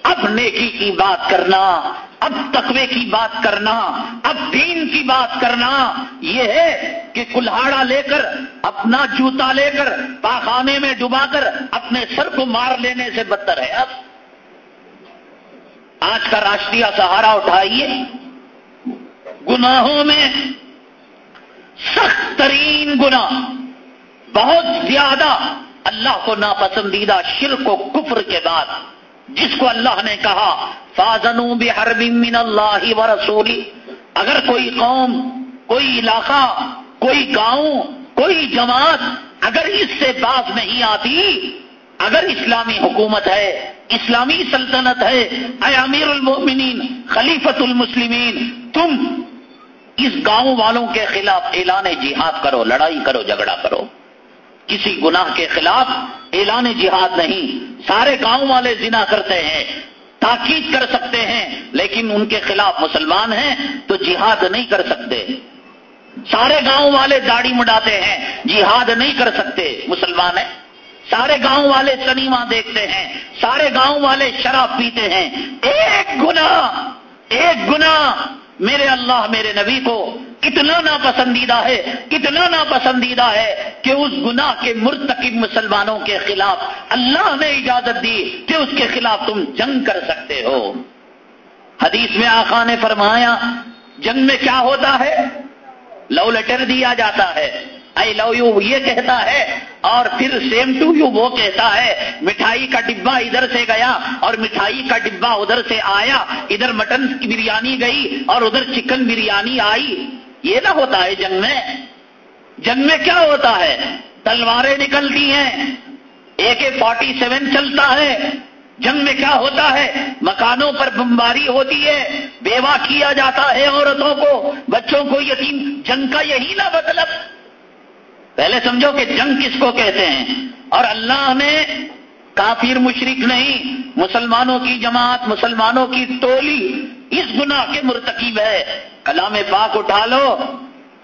Speaker 1: اب نیکی کی بات کرنا، اب تقوی کی بات کرنا، اب دین کی بات کرنا، یہ ہے کہ کلاڑا لے کر، اپنا جوتا لے کر، پاخانے میں ڈبا کر، اپنے سر کو مار لینے سے بدتر ہے۔ اب آج کا راشٹریہ سہارا اٹھائیے۔ گناہوں میں سخت ترین گنا بہت زیادہ اللہ کو ناپسندیدہ شرک و کفر کے بعد جس کو اللہ نے کہا فاضنو بحرب من اللہ و رسولی اگر کوئی قوم، کوئی علاقہ، کوئی گاؤں، کوئی جماعت اگر اس سے باز نہیں آتی، اگر اسلامی حکومت ہے، اسلامی سلطنت ہے، اے امیر المؤمنین خلیفت المسلمین، تم اس گاؤں والوں کے خلاف اعلان جہاد کرو، لڑائی کرو، جھگڑا کرو۔ کسی گناہ کے خلاف اعلان جہاد نہیں۔ سارے گاؤں والے زنا کرتے ہیں، تاکید کر سکتے ہیں، لیکن ان کے خلاف مسلمان ہیں تو جہاد نہیں کر سکتے۔ سارے گاؤں والے داڑھی مڈاتے ہیں، جہاد نہیں کر سکتے مسلمان ہیں۔ سارے گاؤں والے سنیما دیکھتے ہیں، سارے گاؤں والے شراب پیتے ہیں۔ ایک گنا ایک گنا میرے اللہ، میرے نبی کو اتنا ناپسندیدہ ہے اتنا ناپسندیدہ ہے کہ اس گناہ کے مرتکب مسلمانوں کے خلاف اللہ نے اجازت دی کہ اس کے خلاف تم جنگ کر سکتے ہو۔ حدیث میں آقا نے فرمایا، جنگ میں کیا ہوتا ہے؟ لو لیٹر دیا جاتا ہے۔ آئی لو یو یہ کہتا ہے اور پھر سیم ٹو یو وہ کہتا ہے۔ مٹھائی کا ڈبا ادھر سے گیا اور مٹھائی کا ڈبا ادھر سے آیا۔ ادھر مٹن کی بریانی گئی اور ادھر چکن بریانی آئی۔ یہ نہ ہوتا ہے جنگ میں۔ جنگ میں کیا ہوتا ہے؟ تلواریں نکلتی ہیں۔ اے کے فورٹی سیون چلتا ہے۔ جنگ میں کیا ہوتا ہے؟ مکانوں پر بمباری ہوتی ہے۔ بیوہ کیا جاتا ہے عورتوں کو، بچوں کو یتیم۔ جنگ کا یہی نہ مطلب۔ پہلے سمجھو کہ جنگ کس کو کہتے ہیں؟ اور اللہ نے کافر مشرق نہیں، مسلمانوں کی جماعت، مسلمانوں کی ٹولی، اس گناہ کے مرتکب ہے۔ کلام پاک اٹھا لو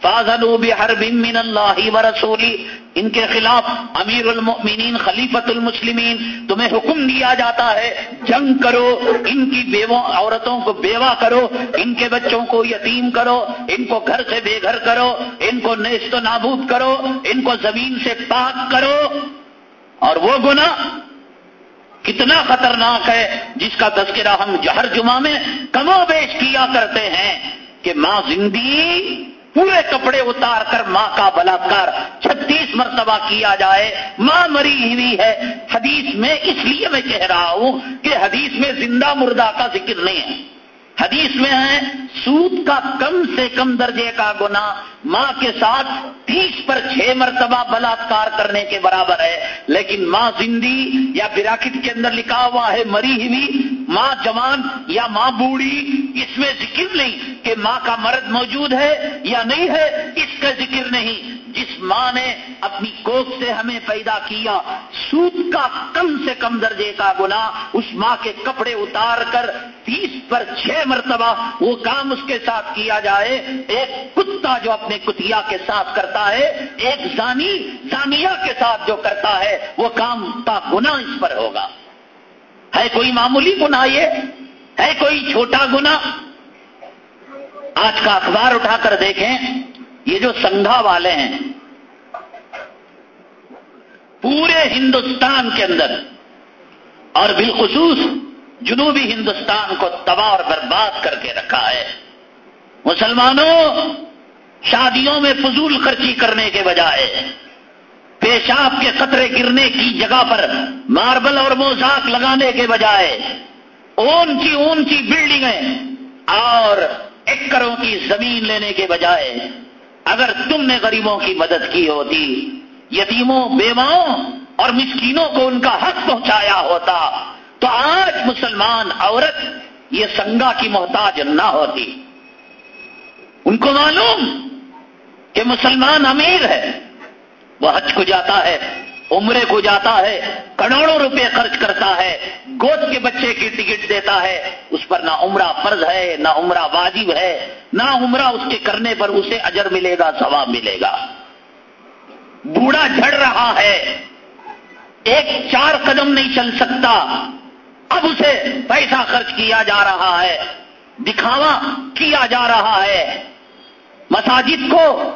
Speaker 1: فاضلو بحرب من اللہ و رسولی ان کے خلاف امیر المؤمنین خلیفت المسلمین، تمہیں حکم دیا جاتا ہے، جنگ کرو، ان کی بیووں عورتوں کو بیوہ کرو، ان کے بچوں کو یتیم کرو، ان کو گھر سے بے گھر کرو، ان کو نیست و نابود کرو، ان کو زمین سے پاک کرو۔ اور وہ گنا کتنا خطرناک ہے، جس کا تذکرہ ہم جہر جمعہ میں کم و بیش کیا کرتے ہیں کہ ماں زندگی پورے کپڑے اتار کر ماں کا بلاکار چھتیس مرتبہ کیا جائے۔ ماں مری ہوئی ہے۔ حدیث میں اس لیے میں کہہ رہا ہوں کہ حدیث میں زندہ مردہ کا ذکر نہیں ہے۔ حدیث میں ہے، سود کا کم سے کم درجے کا گنا ماں کے ساتھ تیس پر چھ مرتبہ بلاکار کرنے کے برابر ہے، لیکن ماں زندی یا براکت کے اندر لکھا ہوا ہے مری ہوئی، ماں جوان یا ماں بوڑھی، اس میں ذکر نہیں کہ ماں کا مرد موجود ہے یا نہیں ہے، اس کا ذکر نہیں۔ جس ماں نے اپنی کوک سے ہمیں پیدا کیا، سود کا کم سے کم درجے کا گنا اس ماں کے کپڑے اتار کر تیس پر چھ مرتبہ وہ کام اس کے ساتھ کیا جائے، ایک کتا جو اپنے کتیا کے ساتھ کرتا ہے، ایک زانی، زانیہ کے ساتھ جو کرتا ہے، وہ کام کا گنا اس پر ہوگا۔ ہے کوئی معمولی گنا یہ؟ ہے کوئی چھوٹا گنا آج کا اخبار اٹھا کر دیکھیں، یہ جو سنگھا والے ہیں، پورے ہندوستان کے اندر، اور بالخصوص جنوبی ہندوستان کو تباہ اور برباد کر کے رکھا ہے۔ مسلمانوں شادیوں میں فضول خرچی کرنے کے بجائے پیشاب کے قطرے گرنے کی جگہ پر ماربل اور موزاک لگانے کے بجائے اونچی اونچی بلڈنگیں اور ایکڑوں کی زمین لینے کے بجائے اگر تم نے غریبوں کی مدد کی ہوتی، یتیموں، بیواؤں اور مسکینوں کو ان کا حق پہنچایا ہوتا، تو آج مسلمان عورت یہ سنگا کی محتاج نہ ہوتی۔ ان کو معلوم کہ مسلمان امیر ہے۔ وہ حج کو جاتا ہے، عمرے کو جاتا ہے، کروڑوں روپے خرچ کرتا ہے، گود کے بچے کی ٹکٹ دیتا ہے۔ اس پر نہ عمرہ فرض ہے، نہ عمرہ واجب ہے، نہ عمرہ اس کے کرنے پر اسے اجر ملے گا، ثواب ملے گا۔ بوڑھا جھڑ رہا ہے۔ ایک چار قدم نہیں چل سکتا۔ اب اسے پیسہ خرچ کیا جا رہا ہے۔ دکھاوا کیا جا رہا ہے۔ مساجد کو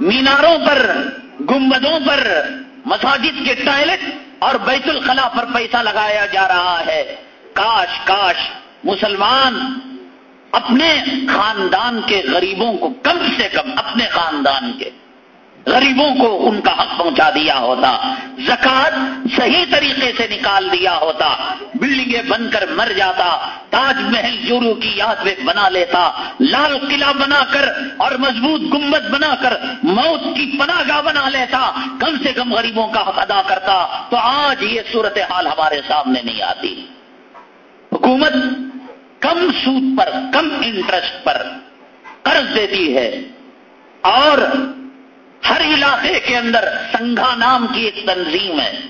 Speaker 1: میناروں پر گنبدوں پر، مساجد کے ٹائلٹ اور بیت الخلا پر پیسہ لگایا جا رہا ہے۔ کاش کاش مسلمان اپنے خاندان کے غریبوں کو کم سے کم، اپنے خاندان کے غریبوں کو ان کا حق پہنچا دیا ہوتا زکات صحیح طریقے سے نکال دیا ہوتا، بلڈنگیں بن کر مر جاتا، تاج محل جورو کی یاد میں بنا لیتا، لال قلعہ بنا کر اور مضبوط گمبد بنا کر موت کی پناہ گاہ بنا لیتا، کم سے کم غریبوں کا حق ادا کرتا، تو آج یہ صورتحال ہمارے سامنے نہیں آتی۔ حکومت کم سود پر، کم انٹرسٹ پر قرض دیتی ہے اور ہر علاقے کے اندر سنگھا نام کی ایک تنظیم ہے۔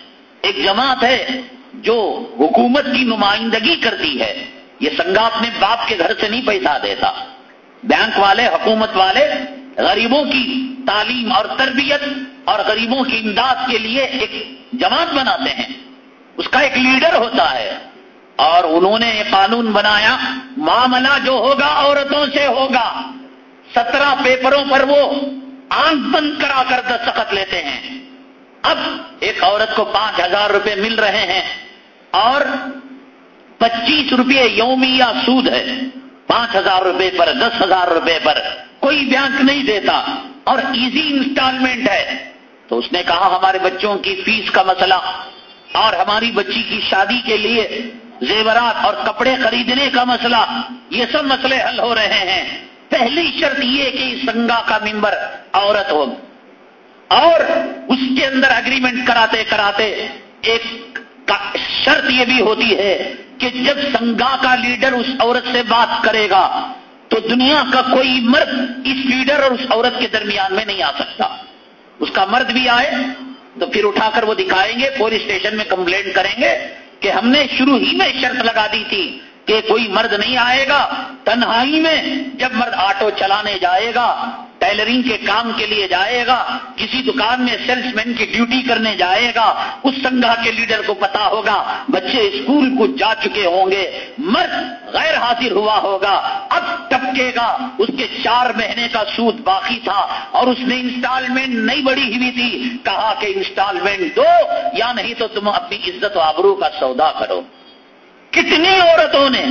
Speaker 1: ایک جماعت ہے جو حکومت کی نمائندگی کرتی ہے۔ یہ سنگھا اپنے باپ کے گھر سے نہیں پیسہ دیتا۔ بینک والے، حکومت والے غریبوں کی تعلیم اور تربیت اور غریبوں کی امداد کے لیے ایک جماعت بناتے ہیں۔ اس کا ایک لیڈر ہوتا ہے اور انہوں نے یہ قانون بنایا، معاملہ جو ہوگا عورتوں سے ہوگا۔ سترہ پیپروں پر وہ آنکھ بند کرا کر دستخط لیتے ہیں۔ اب ایک عورت کو پانچ ہزار روپے مل رہے ہیں اور پچیس روپے یومی یا سود ہے۔ پانچ ہزار روپے پر، دس ہزار روپے پر۔ کوئی بینک نہیں دیتا اور ایزی انسٹالمنٹ ہے۔ تو اس نے کہا، ہمارے بچوں کی فیس کا مسئلہ اور ہماری بچی کی شادی کے لیے زیورات اور کپڑے خریدنے کا مسئلہ، یہ سب مسئلے حل ہو رہے ہیں۔ پہلی شرط یہ کہ سنگا کا ممبر عورت ہو۔ اور اس کے اندر اگریمنٹ کراتے کراتے ایک شرط یہ بھی ہوتی ہے کہ جب سنگا کا لیڈر اس عورت سے بات کرے گا، تو دنیا کا کوئی مرد اس لیڈر اور اس عورت کے درمیان میں نہیں آ سکتا۔ اس کا مرد بھی آئے تو پھر اٹھا کر وہ دکھائیں گے، پولیس اسٹیشن میں کمپلینٹ کریں گے کہ ہم نے شروع ہی میں شرط لگا دی تھی کہ کوئی مرد نہیں آئے گا، تنہائی میں جب مرد آٹو چلانے جائے گا، ٹیلرنگ کے کام کے لیے جائے گا، کسی دکان میں سیلس مین کی ڈیوٹی کرنے جائے گا، اس سنگھا کے لیڈر کو پتا ہوگا، بچے اسکول کو جا چکے ہوں گے، مرد غیر حاضر ہوا ہوگا، اب ٹپکے گا، اس کے چار مہینے کا سود باقی تھا اور اس نے انسٹالمنٹ نہیں بڑی ہوئی تھی، کہا کہ انسٹالمنٹ دو، یا نہیں تو تم اپنی عزت و آبرو کا سودا کرو۔ کتنی عورتوں نے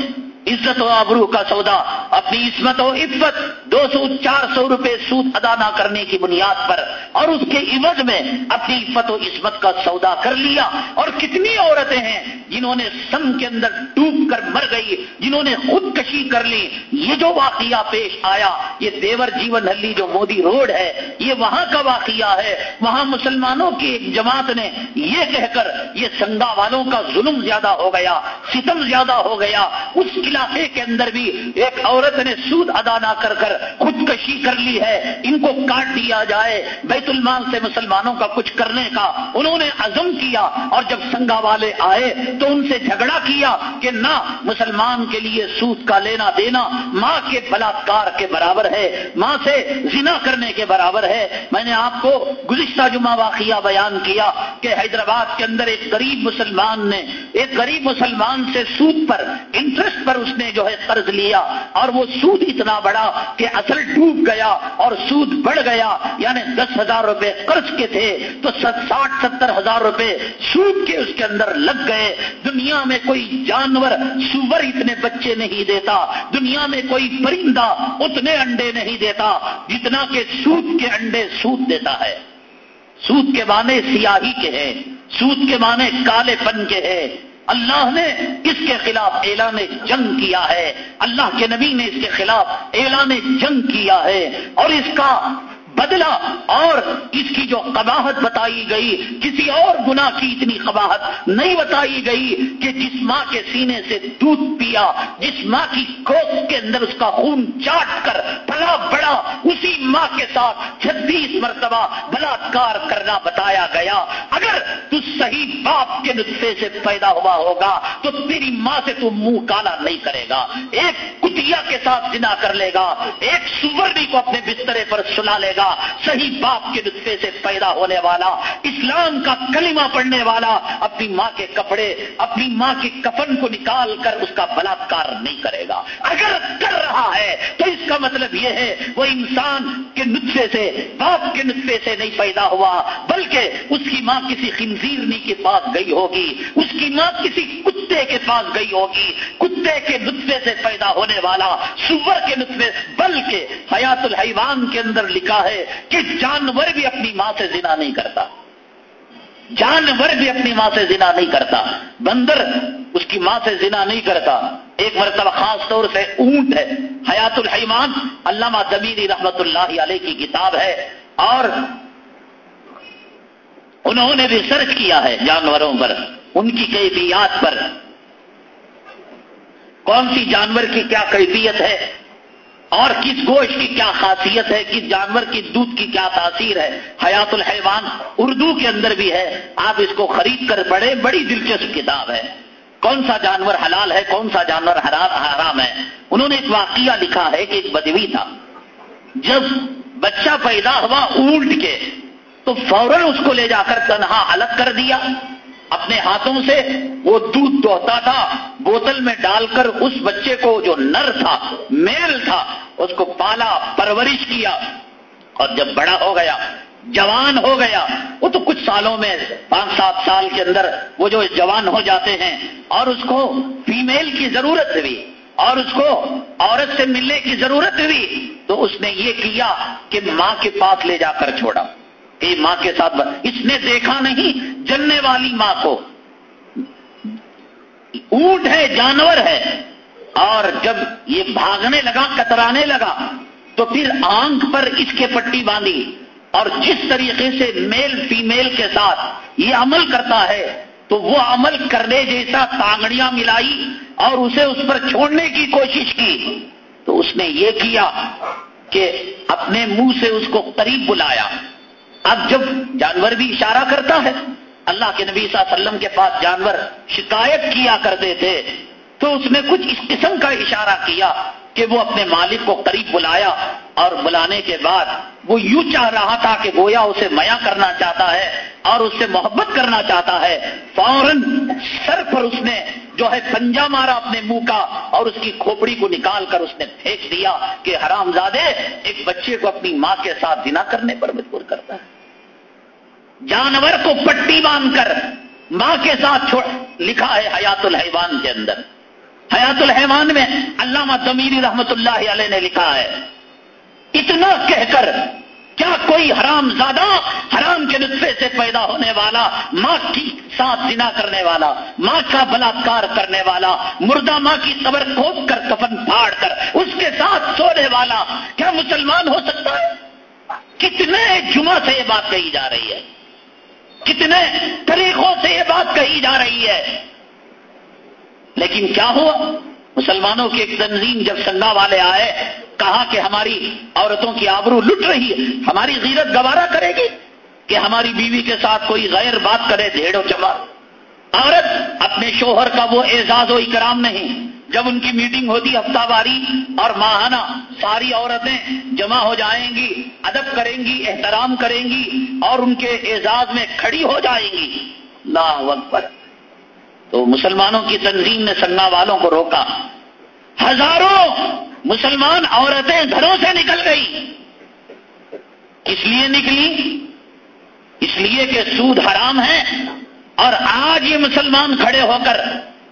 Speaker 1: عزت و آبرو کا سودا، اپنی عصمت و عفت، دو سو چار سو روپے سود ادا نہ کرنے کی بنیاد پر اور اس کے عوض میں اپنی عفت و عصمت کا سودا کر لیا۔ اور کتنی عورتیں ہیں جنہوں نے سم کے اندر ڈوب کر مر گئی، جنہوں نے خود کشی کر لی۔ یہ جو واقعہ پیش آیا، یہ دیور جیون ہلی جو مودی روڈ ہے، یہ وہاں کا واقعہ ہے۔ وہاں مسلمانوں کی ایک جماعت نے یہ کہہ کر، یہ سنگا والوں کا ظلم زیادہ ہو گیا، ستم زیادہ ہو گیا۔ اس علاقے کے اندر بھی ایک عورت نے سود ادا نہ کر کر خودکشی کر لی ہے، ان کو کاٹ دیا جائے، بیت المال سے مسلمانوں کا کچھ کرنے کا انہوں نے عزم کیا اور جب سنگا والے آئے تو ان سے جھگڑا کیا کہ نہ، مسلمان کے لیے سود کا لینا دینا ماں کے بلاکار کے برابر ہے، ماں سے زنا کرنے کے برابر ہے۔ میں نے آپ کو گزشتہ جمعہ واقعہ بیان کیا کہ حیدرآباد کے اندر ایک غریب مسلمان نے، ایک غریب مسلمان سے سود پر، انٹرسٹ پر اس اس نے جو ہے قرض لیا اور وہ سود اتنا بڑا کہ اصل ڈوب گیا اور سود بڑھ گیا یعنی دس ہزار روپے قرض کے تھے تو ساٹھ، ستر ہزار روپے سود کے اس کے اندر لگ گئے۔ دنیا میں کوئی جانور سور اتنے بچے نہیں دیتا، دنیا میں کوئی پرندہ اتنے انڈے نہیں دیتا جتنا کہ سود کے انڈے سود دیتا ہے۔ سود کے معنی سیاہی کے ہیں، سود کے معنی کالے پن کے ہیں۔ اللہ نے اس کے خلاف اعلان جنگ کیا ہے اللہ کے نبی نے اس کے خلاف اعلان جنگ کیا ہے اور اس کا بدلا اور اس کی جو قباحت بتائی گئی، کسی اور گنا کی اتنی قباحت نہیں بتائی گئی کہ جس ماں کے سینے سے دودھ پیا، جس ماں کی کوس کے اندر اس کا خون چاٹ کر پلا بڑا، اسی ماں کے ساتھ چھبیس مرتبہ بلاکار کرنا بتایا گیا۔ اگر تو صحیح باپ کے نسخے سے پیدا ہوا ہوگا، تو تیری ماں سے تو منہ کالا نہیں کرے گا۔ ایک کتیا کے ساتھ جنا کر لے گا، ایک سورنی کو اپنے بسترے پر سنا لے گا والا صحیح باپ کے نطفے سے پیدا ہونے والا، اسلام کا کلمہ پڑھنے والا، اپنی ماں کے کپڑے، اپنی ماں کے کفن کو نکال کر اس کا بلاತ್کار نہیں کرے گا۔ اگر کر رہا ہے، تو اس کا مطلب یہ ہے، وہ انسان کے نطفے سے، باپ کے نطفے سے نہیں پیدا ہوا، بلکہ اس کی ماں کسی خنزیرنی کے پاس گئی ہوگی، اس کی ماں کسی کتے کے پاس گئی ہوگی۔ کتے کے نطفے سے پیدا ہونے والا، سور کے نطفے، بلکہ حیات الحیوان کے اندر لکھا ہے کہ جانور بھی اپنی ماں سے زنا نہیں کرتا۔ جانور بھی اپنی ماں سے زنا نہیں کرتا۔ بندر اس کی ماں سے زنا نہیں کرتا۔ ایک مرتبہ خاص طور سے اونٹ ہے۔ حیات الحیمان علامہ زمینی رحمت اللہ علیہ کی کتاب ہے۔ اور انہوں نے بھی سرچ کیا ہے جانوروں پر، ان کی کیفیات پر۔ کون سی جانور کی کیا کیفیت ہے؟ اور کس گوشت کی کیا خاصیت ہے، کس جانور کی دودھ کی کیا تاثیر ہے؟ حیات الحیوان اردو کے اندر بھی ہے۔ آپ اس کو خرید کر پڑھیں، بڑی دلچسپ کتاب ہے۔ کون سا جانور حلال ہے، کون سا جانور حرام ہے؟ انہوں نے ایک واقعہ لکھا ہے کہ ایک بدوی تھا۔ جب بچہ پیدا ہوا اونٹ کے، تو فوراً اس کو لے جا کر تنہا الگ کر دیا۔ اپنے ہاتھوں سے وہ دودھ دوہتا تھا، بوتل میں ڈال کر اس بچے کو جو نر تھا، میل تھا، اس کو پالا، پرورش کیا۔ اور جب بڑا ہو گیا، جوان ہو گیا، وہ تو کچھ سالوں میں، پانچ سات سال کے اندر وہ جو جوان ہو جاتے ہیں، اور اس کو فیمیل کی ضرورت ہوئی، اور اس کو عورت سے ملنے کی ضرورت ہوئی، تو اس نے یہ کیا کہ ماں کے پاس لے جا کر چھوڑا۔ ماں کے ساتھ اس نے دیکھا نہیں، جلنے والی ماں کو۔ اونٹ ہے، جانور ہے۔ اور جب یہ بھاگنے لگا، کترانے لگا، تو پھر آنکھ پر اس کے پٹی باندھی۔ اور جس طریقے سے میل فیمیل کے ساتھ یہ عمل کرتا ہے، تو وہ عمل کرنے جیسا تانگڑیاں ملائی اور اسے اس پر چھوڑنے کی کوشش کی۔ تو اس نے یہ کیا کہ اپنے منہ سے اس کو قریب بلایا۔ اب جب جانور بھی اشارہ کرتا ہے، اللہ کے نبی صلی اللہ علیہ وسلم کے پاس جانور شکایت کیا کرتے تھے، تو اس نے کچھ اس قسم کا اشارہ کیا کہ وہ اپنے مالک کو قریب بلایا اور بلانے کے بعد وہ یوں چاہ رہا تھا کہ گویا اسے میاں کرنا چاہتا ہے اور اس سے محبت کرنا چاہتا ہے۔ فوراً سر پر اس نے جو ہے پنجا مارا اپنے منہ کا اور اس کی کھوپڑی کو نکال کر اس نے پھینک دیا کہ حرام زادے، ایک بچے کو اپنی ماں کے ساتھ دنا کرنے پر مجبور کرتا ہے جانور کو پٹی باندھ کر ماں کے ساتھ چھوڑ لکھا ہے حیات الحیوان کے اندر۔ حیات الحیوان میں علامہ زمیری رحمت اللہ علیہ نے لکھا ہے، اتنا کہہ کر کیا کوئی حرام زادہ حرام کے نطفے سے پیدا ہونے والا، ماں کی ساتھ زنا کرنے والا، ماں کا بلاತ್کار کرنے والا، مردہ ماں کی قبر کھود کر کفن پھاڑ کر اس کے ساتھ سونے والا، کیا مسلمان ہو سکتا ہے؟ کتنے جمعہ سے یہ بات کہی جا رہی ہے۔ کتنے طریقوں سے یہ بات کہی جا رہی ہے۔ لیکن کیا ہوا؟ مسلمانوں کی ایک تنظیم جب سنگا والے آئے، کہا کہ ہماری عورتوں کی آبرو لٹ رہی ہے، ہماری غیرت گوارا کرے گی کہ ہماری بیوی کے ساتھ کوئی غیر بات کرے دھیڑو چما عورت اپنے شوہر کا وہ اعزاز و اکرام نہیں۔ جب ان کی میٹنگ ہوتی ہفتہ واری اور ماہانہ، ساری عورتیں جمع ہو جائیں گی، ادب کریں گی، احترام کریں گی اور ان کے اعزاز میں کھڑی ہو جائیں گی۔ اللہ اکبر۔ تو مسلمانوں کی تنظیم نے سنگا والوں کو روکا۔ ہزاروں مسلمان عورتیں گھروں سے نکل گئی اس لیے نکلی؟ اس لیے کہ سود حرام ہے اور آج یہ مسلمان کھڑے ہو کر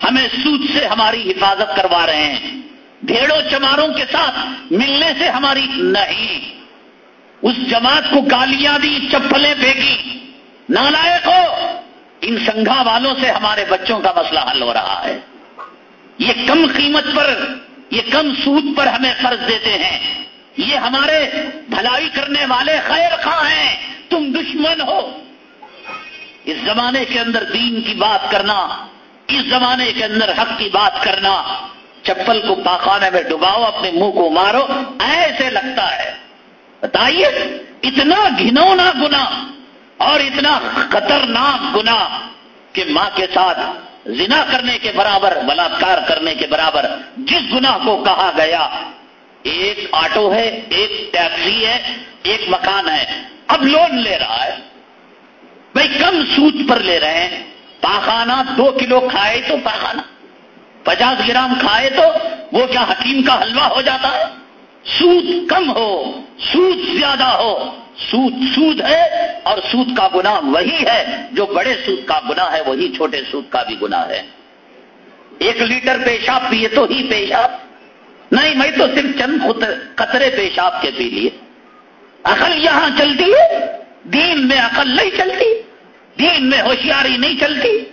Speaker 1: ہمیں سود سے ہماری حفاظت کروا رہے ہیں۔ بھیڑوں چماروں کے ساتھ ملنے سے ہماری نہیں۔ اس جماعت کو گالیاں دی، چپلیں پھینکی۔ نالائق ہو۔ ان سنگھا والوں سے ہمارے بچوں کا مسئلہ حل ہو رہا ہے۔ یہ کم قیمت پر، یہ کم سود پر ہمیں قرض دیتے ہیں۔ یہ ہمارے بھلائی کرنے والے خیر خواہ ہیں۔ تم دشمن ہو۔ اس زمانے کے اندر دین کی بات کرنا اس زمانے کے اندر حق کی بات کرنا، چپل کو پاخانے میں ڈباؤ، اپنے منہ کو مارو، ایسے لگتا ہے۔ بتائیے، اتنا گھنونا گنا اور اتنا خطرناک گنا کہ ماں کے ساتھ زنا کرنے کے برابر بلاತ್کار کرنے کے برابر جس گناہ کو کہا گیا، ایک آٹو ہے، ایک ٹیکسی ہے، ایک مکان ہے۔ اب لون لے رہا ہے۔ بھائی، کم سود پر لے رہے ہیں۔ پاخانہ دو کلو کھائے تو پاخانہ، پچاس گرام کھائے تو وہ کیا حکیم کا حلوہ ہو جاتا ہے؟ سود کم ہو، سود زیادہ ہو۔ سود سود ہے اور سود کا گنا وہی ہے، جو بڑے سود کا گنا ہے، وہی چھوٹے سود کا بھی گنا ہے۔ ایک لیٹر پیشاب پیے تو ہی پیشاب۔ نہیں، میں تو صرف چند قطرے پیشاب کے پی لیے۔ عقل یہاں چلتی ہے، دین میں عقل نہیں چلتی۔ دین میں ہوشیاری نہیں چلتی۔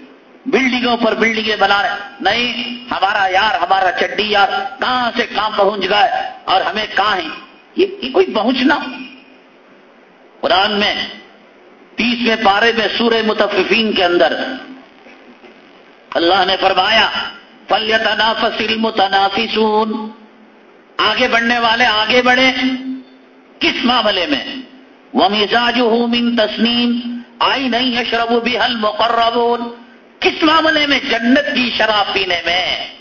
Speaker 1: بلڈنگوں پر بلڈنگیں بنا رہے۔ نہیں، ہمارا یار، ہمارا چڈی یار کہاں سے کہاں پہنچ گئے؟ اور ہمیں کہاں ہے یہ کوئی پہنچنا قرآن میں تیسویں پارے میں سورہ متفقین کے اندر اللہ نے فرمایا فلیتنافس المتنافسون۔ آگے بڑھنے والے آگے بڑھے کس معاملے میں؟ وہ مزاج من تسنیم آئی نہیں ہے شرب بھی حل کس معاملے میں جنت کی شراب پینے میں؟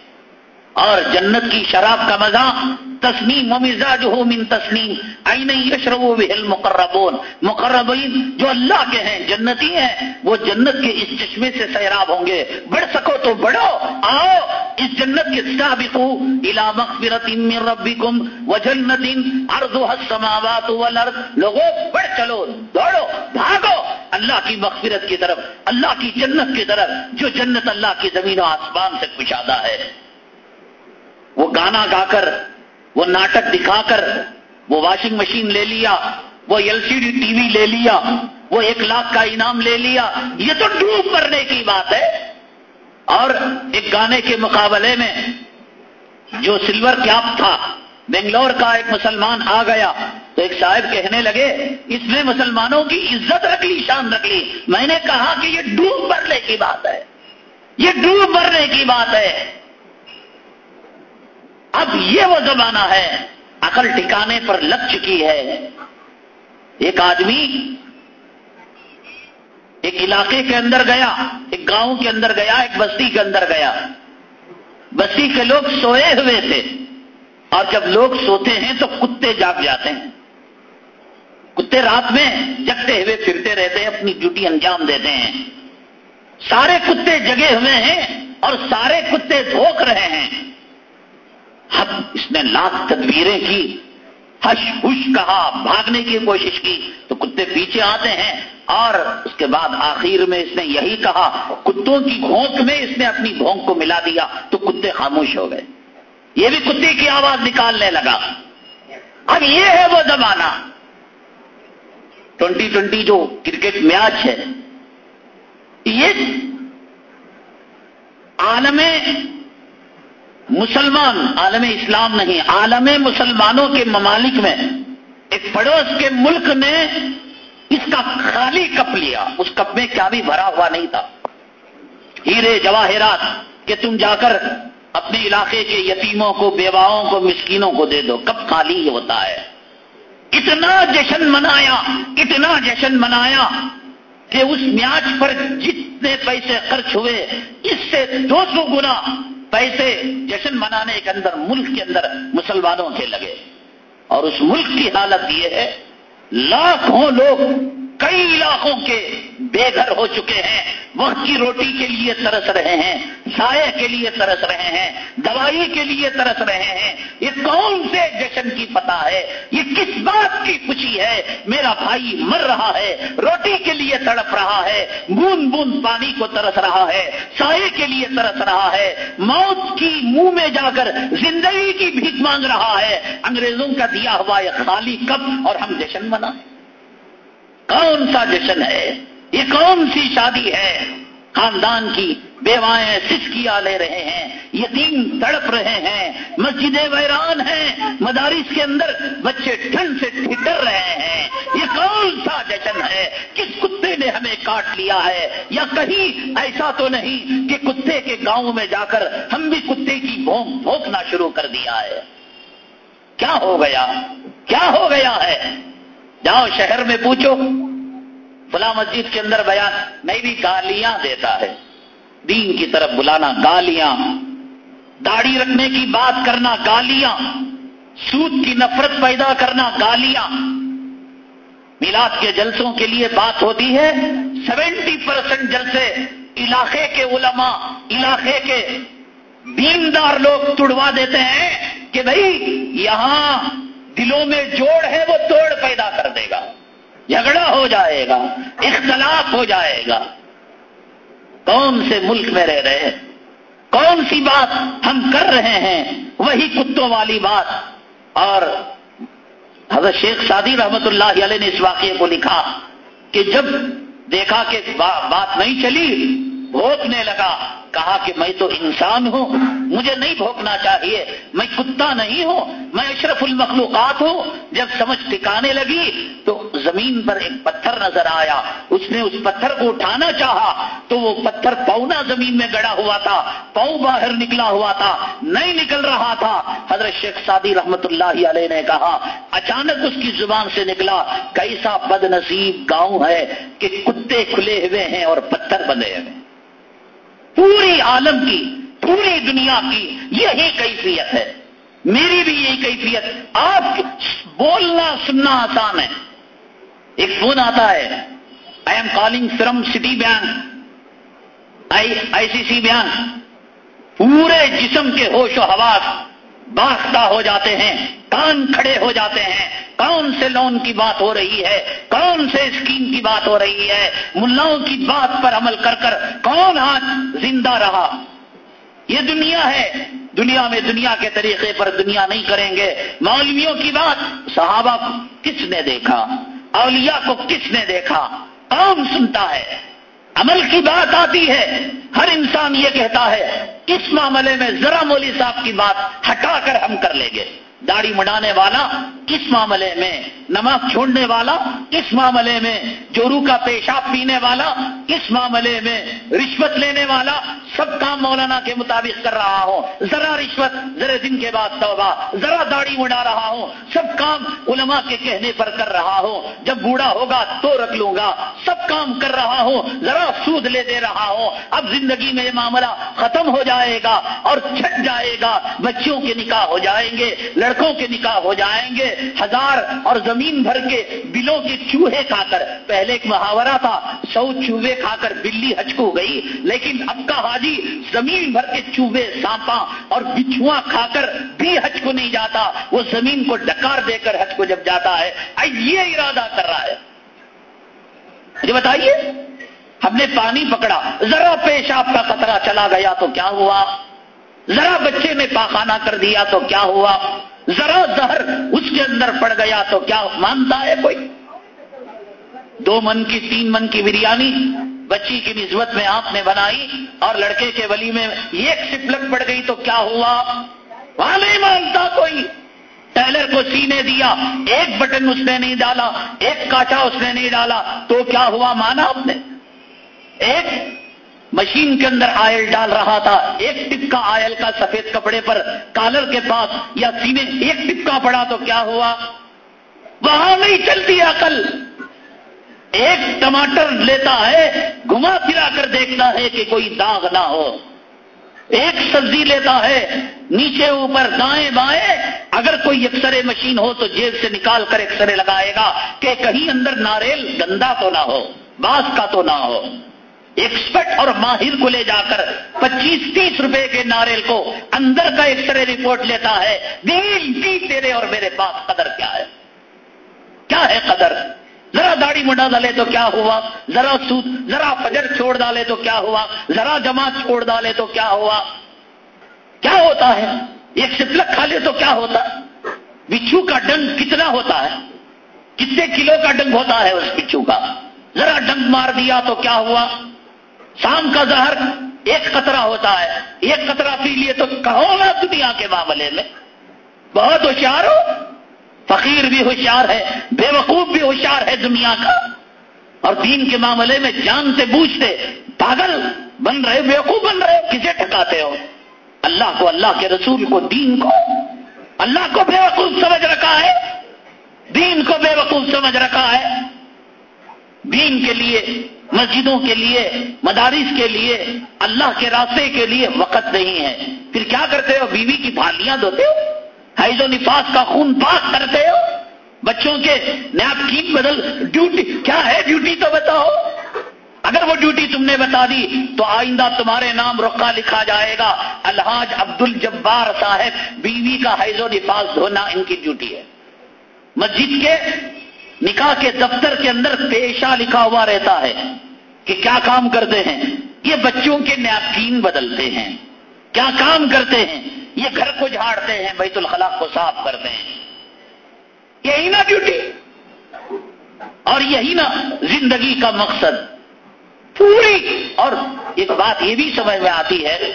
Speaker 1: اور جنت کی شراب کا مزہ تسنیم و مزاج ہو من تسنیم. آئی نہیں یشرب بحل مقربون مقربین جو اللہ کے ہیں، جنتی ہیں، وہ جنت کے اس چشمے سے سیراب ہوں گے. بڑھ سکو تو بڑھو. آؤ، اس جنت کے سابقو. الى مغفرت من ربکم و جنت ارضها السماوات والارض. لوگوں بڑھ چلو، دوڑو، بھاگو. اللہ کی مغفرت کی طرف، اللہ کی جنت کی طرف. جو جنت اللہ کی زمین و آسمان سے کشادہ ہے. وہ گانا گا کر، وہ ناٹک دکھا کر، وہ واشنگ مشین لے لیا، وہ L C D T V لے لیا، وہ ایک لاکھ کا انعام لے لیا، یہ تو ڈوب کرنے کی بات ہے۔ اور ایک گانے کے مقابلے میں جو سلور کیپ تھا، بنگلور کا ایک مسلمان آ گیا، تو ایک صاحب کہنے لگے، اس میں مسلمانوں کی عزت رکھ لی، شان رکھ لی۔ میں نے کہا کہ یہ ڈوب بھرنے کی بات ہے۔ یہ ڈوب بھرنے کی بات ہے۔ اب یہ وہ زمانہ ہے، عقل ٹھکانے پر لگ چکی ہے۔ ایک آدمی ایک علاقے کے اندر گیا، ایک گاؤں کے اندر گیا، ایک بستی کے اندر گیا۔ بستی کے لوگ سوئے ہوئے تھے۔ اور جب لوگ سوتے ہیں تو کتے جاگ جاتے ہیں۔ کتے رات میں جگتے ہوئے پھرتے رہتے ہیں، اپنی ڈیوٹی انجام دیتے ہیں۔ سارے کتے جگے ہوئے ہیں اور سارے کتے دھوک رہے ہیں۔ اس نے لاکھ تدبیریں کی، ہش ہوش کہا، بھاگنے کی کوشش کی۔ تو کتے پیچھے آتے ہیں اور اس کے بعد آخر میں اس نے یہی کہا، کتوں کی گھونک میں اس نے اپنی بھونک کو ملا دیا، تو کتے خاموش ہو گئے۔ یہ بھی کتے کی آواز نکالنے لگا۔ اب یہ ہے وہ زمانہ۔ ٹوینٹی ٹوینٹی جو کرکٹ میچ ہے، یہ عالم مسلمان، عالم اسلام نہیں، عالم مسلمانوں کے ممالک میں، ایک پڑوس کے ملک نے اس کا خالی کپ لیا۔ اس کپ میں کیا بھی بھرا ہوا نہیں تھا۔ ہیرے جواہرات کہ تم جا کر اپنے علاقے کے یتیموں کو، بیواؤں کو، مسکینوں کو دے دو۔ کب خالی ہوتا ہے۔ اتنا جشن منایا، اتنا جشن منایا کہ اس میاج پر جتنے پیسے خرچ ہوئے، اس سے دو سو گنا پیسے جشن منانے کے اندر ملک کے اندر مسلمانوں کے لگے اور اس ملک کی حالت یہ ہے، لاکھوں لوگ کئی علاقوں کے بے گھر ہو چکے ہیں، وقت کی روٹی کے لیے ترس رہے ہیں، سائے کے لیے ترس رہے ہیں، دوائی کے لیے ترس رہے ہیں۔ یہ کون سے جشن کی پتہ ہے؟ یہ کس بات کی خوشی ہے؟ میرا بھائی مر رہا ہے، روٹی کے لیے تڑپ رہا ہے بوند بوند پانی کو ترس رہا ہے، سائے کے لیے ترس رہا ہے۔ موت کی منہ میں جا کر زندگی کی بھیک مانگ رہا ہے۔ انگریزوں کا دیا ہوا یہ خالی کب اور ہم جشن منا کون سا جشن ہے؟ یہ کون سی شادی ہے؟ خاندان کی بیوائیں سسکیاں لے رہے ہیں، یتیم تڑپ رہے ہیں مسجدیں ویران ہیں، مدارس کے اندر بچے ٹھنڈ سے ٹھٹر رہے ہیں۔ یہ کون سا جشن ہے؟ کس کتے نے ہمیں کاٹ لیا ہے؟ یا کہیں ایسا تو نہیں کہ کتے کے گاؤں میں جا کر ہم بھی کتے کی بھونک بھونکنا شروع کر دیا ہے۔ کیا ہو گیا؟ کیا ہو گیا ہے؟ جاؤ شہر میں پوچھو۔ فلاں مسجد کے اندر بیان نہیں بھی گالیاں دیتا ہے۔ دین کی طرف بلانا، گالیاں۔ داڑھی رکھنے کی بات کرنا، گالیاں۔ سود کی نفرت پیدا کرنا، گالیاں۔ میلاد کے جلسوں کے لیے بات ہوتی ہے۔ سیونٹی پرسینٹ جلسے علاقے کے علماء، علاقے کے دیندار لوگ توڑوا دیتے ہیں کہ بھائی، یہاں دلوں میں جوڑ ہے وہ توڑ پیدا کر دے گا۔ جھگڑا ہو جائے گا، اختلاف ہو جائے گا۔ کون سے ملک میں رہ رہے ہیں؟ کون سی بات ہم کر رہے ہیں؟ وہی کتوں والی بات۔ اور حضرت شیخ سادی رحمت اللہ علیہ نے اس واقعے کو لکھا کہ جب دیکھا کہ بات نہیں چلی، بھوکنے لگا۔ کہا کہ میں تو انسان ہوں، مجھے نہیں بھوکنا چاہیے، میں کتا نہیں ہوں، میں اشرف المخلوقات ہوں۔ جب سمجھ ٹکانے لگی تو زمین پر ایک پتھر نظر آیا۔ اس نے اس پتھر کو اٹھانا چاہا تو وہ پتھر پونا زمین میں گڑا ہوا تھا، پاؤں باہر نکلا ہوا تھا، نہیں نکل رہا تھا۔ حضرت شیخ سادی رحمت اللہ علیہ نے کہا، اچانک اس کی زبان سے نکلا، کیسا بد نصیب گاؤں ہے کہ کتے کھلے ہوئے ہیں اور پتھر بندے ہوئے ہیں۔ پوری عالم کی پوری دنیا کی یہی کیفیت ہے۔ میری بھی یہی کیفیت۔ آپ بولنا، سننا آسان ہے۔ ایک فون آتا ہے۔ I am calling from city bank I C C bank پورے جسم کے ہوش و حواس۔ باختہ ہو جاتے ہیں، کان کھڑے ہو جاتے ہیں۔ کون سے لون کی بات ہو رہی ہے؟ کون سے اسکیم کی بات ہو رہی ہے؟ ملاؤں کی بات پر عمل کر کر کون آج زندہ رہا؟ یہ دنیا ہے۔ دنیا میں دنیا کے طریقے پر دنیا نہیں کریں گے۔ مولویوں کی بات صحابہ کس نے دیکھا؟ اولیاء کو کس نے دیکھا؟ کون سنتا ہے؟ عمل کی بات آتی ہے، ہر انسان یہ کہتا ہے، اس معاملے میں ذرا مولی صاحب کی بات ہٹا کر ہم کر لیں گے۔ داڑھی مڈانے والا، کس معاملے میں نماز چھوڑنے والا، کس معاملے میں چورو کا پیشاب پینے والا، کس معاملے میں رشوت لینے والا؟ سب کام مولانا کے مطابق کر رہا ہوں۔ ذرا رشوت، ذرا دن کے بعد توبہ، ذرا داڑھی اڑا رہا ہوں۔ سب کام علماء کے کہنے پر کر رہا ہوں۔ جب بوڑھا ہوگا تو رکھ لوں گا۔ سب کام کر رہا ہوں، ذرا سود لے دے رہا ہوں۔ اب زندگی میں یہ معاملہ ختم ہو جائے گا اور چھٹ جائے گا۔ بچوں کے نکاح ہو جائیں گے لڑکوں کے نکاح ہو جائیں گے، ہزار اور زمین بھر کے بلوں کے چوہے کھا کر۔ پہلے ایک محاورہ تھا، سو چوہے کھا کر بلی ہچکو گئی، لیکن اب کا حاجی زمین بھر کے چوہے سانپا اور بچھوا کھا کر بھی حج کو نہیں جاتا۔ وہ زمین کو ڈکار دے کر حج کو جب جاتا ہے یہ ارادہ کر رہا ہے۔ مجھے بتائیے، ہم نے پانی پکڑا، ذرا پیشاب کا خطرہ چلا گیا تو کیا ہوا؟ ذرا بچے نے پاخانہ کر دیا تو کیا ہوا؟ ذرا زہر اس کے اندر پڑ گیا تو کیا مانتا ہے کوئی؟ دو من کی، تین من کی بریانی بچی کی نسبت میں آپ نے بنائی اور لڑکے کے ولی میں ایک سپلک پڑ گئی تو کیا ہوا؟ وہاں نہیں مانتا کوئی۔ ٹیلر کو سینے دیا، ایک بٹن اس نے نہیں ڈالا، ایک کاٹا اس نے نہیں ڈالا، تو کیا ہوا مانا آپ نے؟ ایک مشین کے اندر آئل ڈال رہا تھا۔ ایک ٹپکا آئل کا سفید کپڑے پر کالر کے پاس یا سینے ایک ٹپکا پڑا تو کیا ہوا؟ وہاں نہیں چلتی عقل۔ ایک ٹماٹر لیتا ہے، گھما پھرا کر دیکھتا ہے کہ کوئی داغ نہ ہو۔ ایک سبزی لیتا ہے، نیچے اوپر دائیں بائیں۔ اگر کوئی ایکسرے مشین ہو تو جیب سے نکال کر ایکسرے لگائے گا کہ کہیں اندر ناریل گندا تو نہ ہو باس کا تو نہ ہو۔ ایکسپرٹ اور ماہر کو لے جا کر پچیس تیس روپے کے ناریل کو اندر کا ایکس رے رپورٹ لیتا ہے۔ دل کی تیرے اور میرے پاس قدر کیا ہے؟ کیا ہے قدر؟ ذرا داڑھی مڈا ڈالے تو کیا ہوا؟ ذرا سود، ذرا فجر چھوڑ ڈالے تو کیا ہوا؟ ذرا جماعت چھوڑ ڈالے تو کیا ہوا؟ کیا ہوتا ہے؟ ایک سپلک کھا لے تو کیا ہوتا؟ بچھو کا ڈنگ کتنا ہوتا ہے؟ کتنے کلو کا ڈنگ ہوتا ہے اس بچھو کا؟ ذرا ڈنگ مار دیا تو کیا ہوا؟ شام کا زہر ایک قطرہ ہوتا ہے، ایک قطرہ پی لیے تو کہو گا دنیا کے معاملے میں۔ بہت ہوشیار ہو۔ فقیر بھی ہوشیار ہے، بے وقوف بھی ہوشیار ہے دنیا کا۔ اور دین کے معاملے میں جان سے بوجھتے پاگل بن رہے وقوف بن رہے، کسے ٹھکاتے ہو؟ اللہ کو، اللہ کے رسول کو، دین کو۔ اللہ کو بے وقوف سمجھ رکھا ہے۔ دین کو بے وقوف سمجھ رکھا ہے۔ دین کے لیے مسجدوں کے لیے، مدارس کے لیے، اللہ کے راستے کے لیے وقت نہیں ہے۔ پھر کیا کرتے ہو؟ بیوی کی بھالیاں دھوتے ہو؟ حیض و نفاس کا خون پاک کرتے ہو؟ بچوں کے نیپکین بدل، ڈیوٹی، کیا ہے ڈیوٹی تو بتاؤ؟ اگر وہ ڈیوٹی تم نے بتا دی تو آئندہ تمہارے نام رقا لکھا جائے گا۔ الحاج عبد الجبار صاحب، بیوی کا حیض و نفاذ دھونا ان کی ڈیوٹی ہے۔ مسجد کے نکاح کے دفتر کے اندر پیشہ لکھا ہوا رہتا ہے کہ کیا کام کرتے ہیں؟ یہ بچوں کے نیپکین بدلتے ہیں۔ کیا کام کرتے ہیں؟ یہ گھر کو جھاڑتے ہیں، بیت الخلا کو صاف کرتے ہیں۔ یہی نا ڈیوٹی اور یہی نا زندگی کا مقصد۔ پوری۔ اور ایک بات یہ بھی سمجھ میں آتی ہے،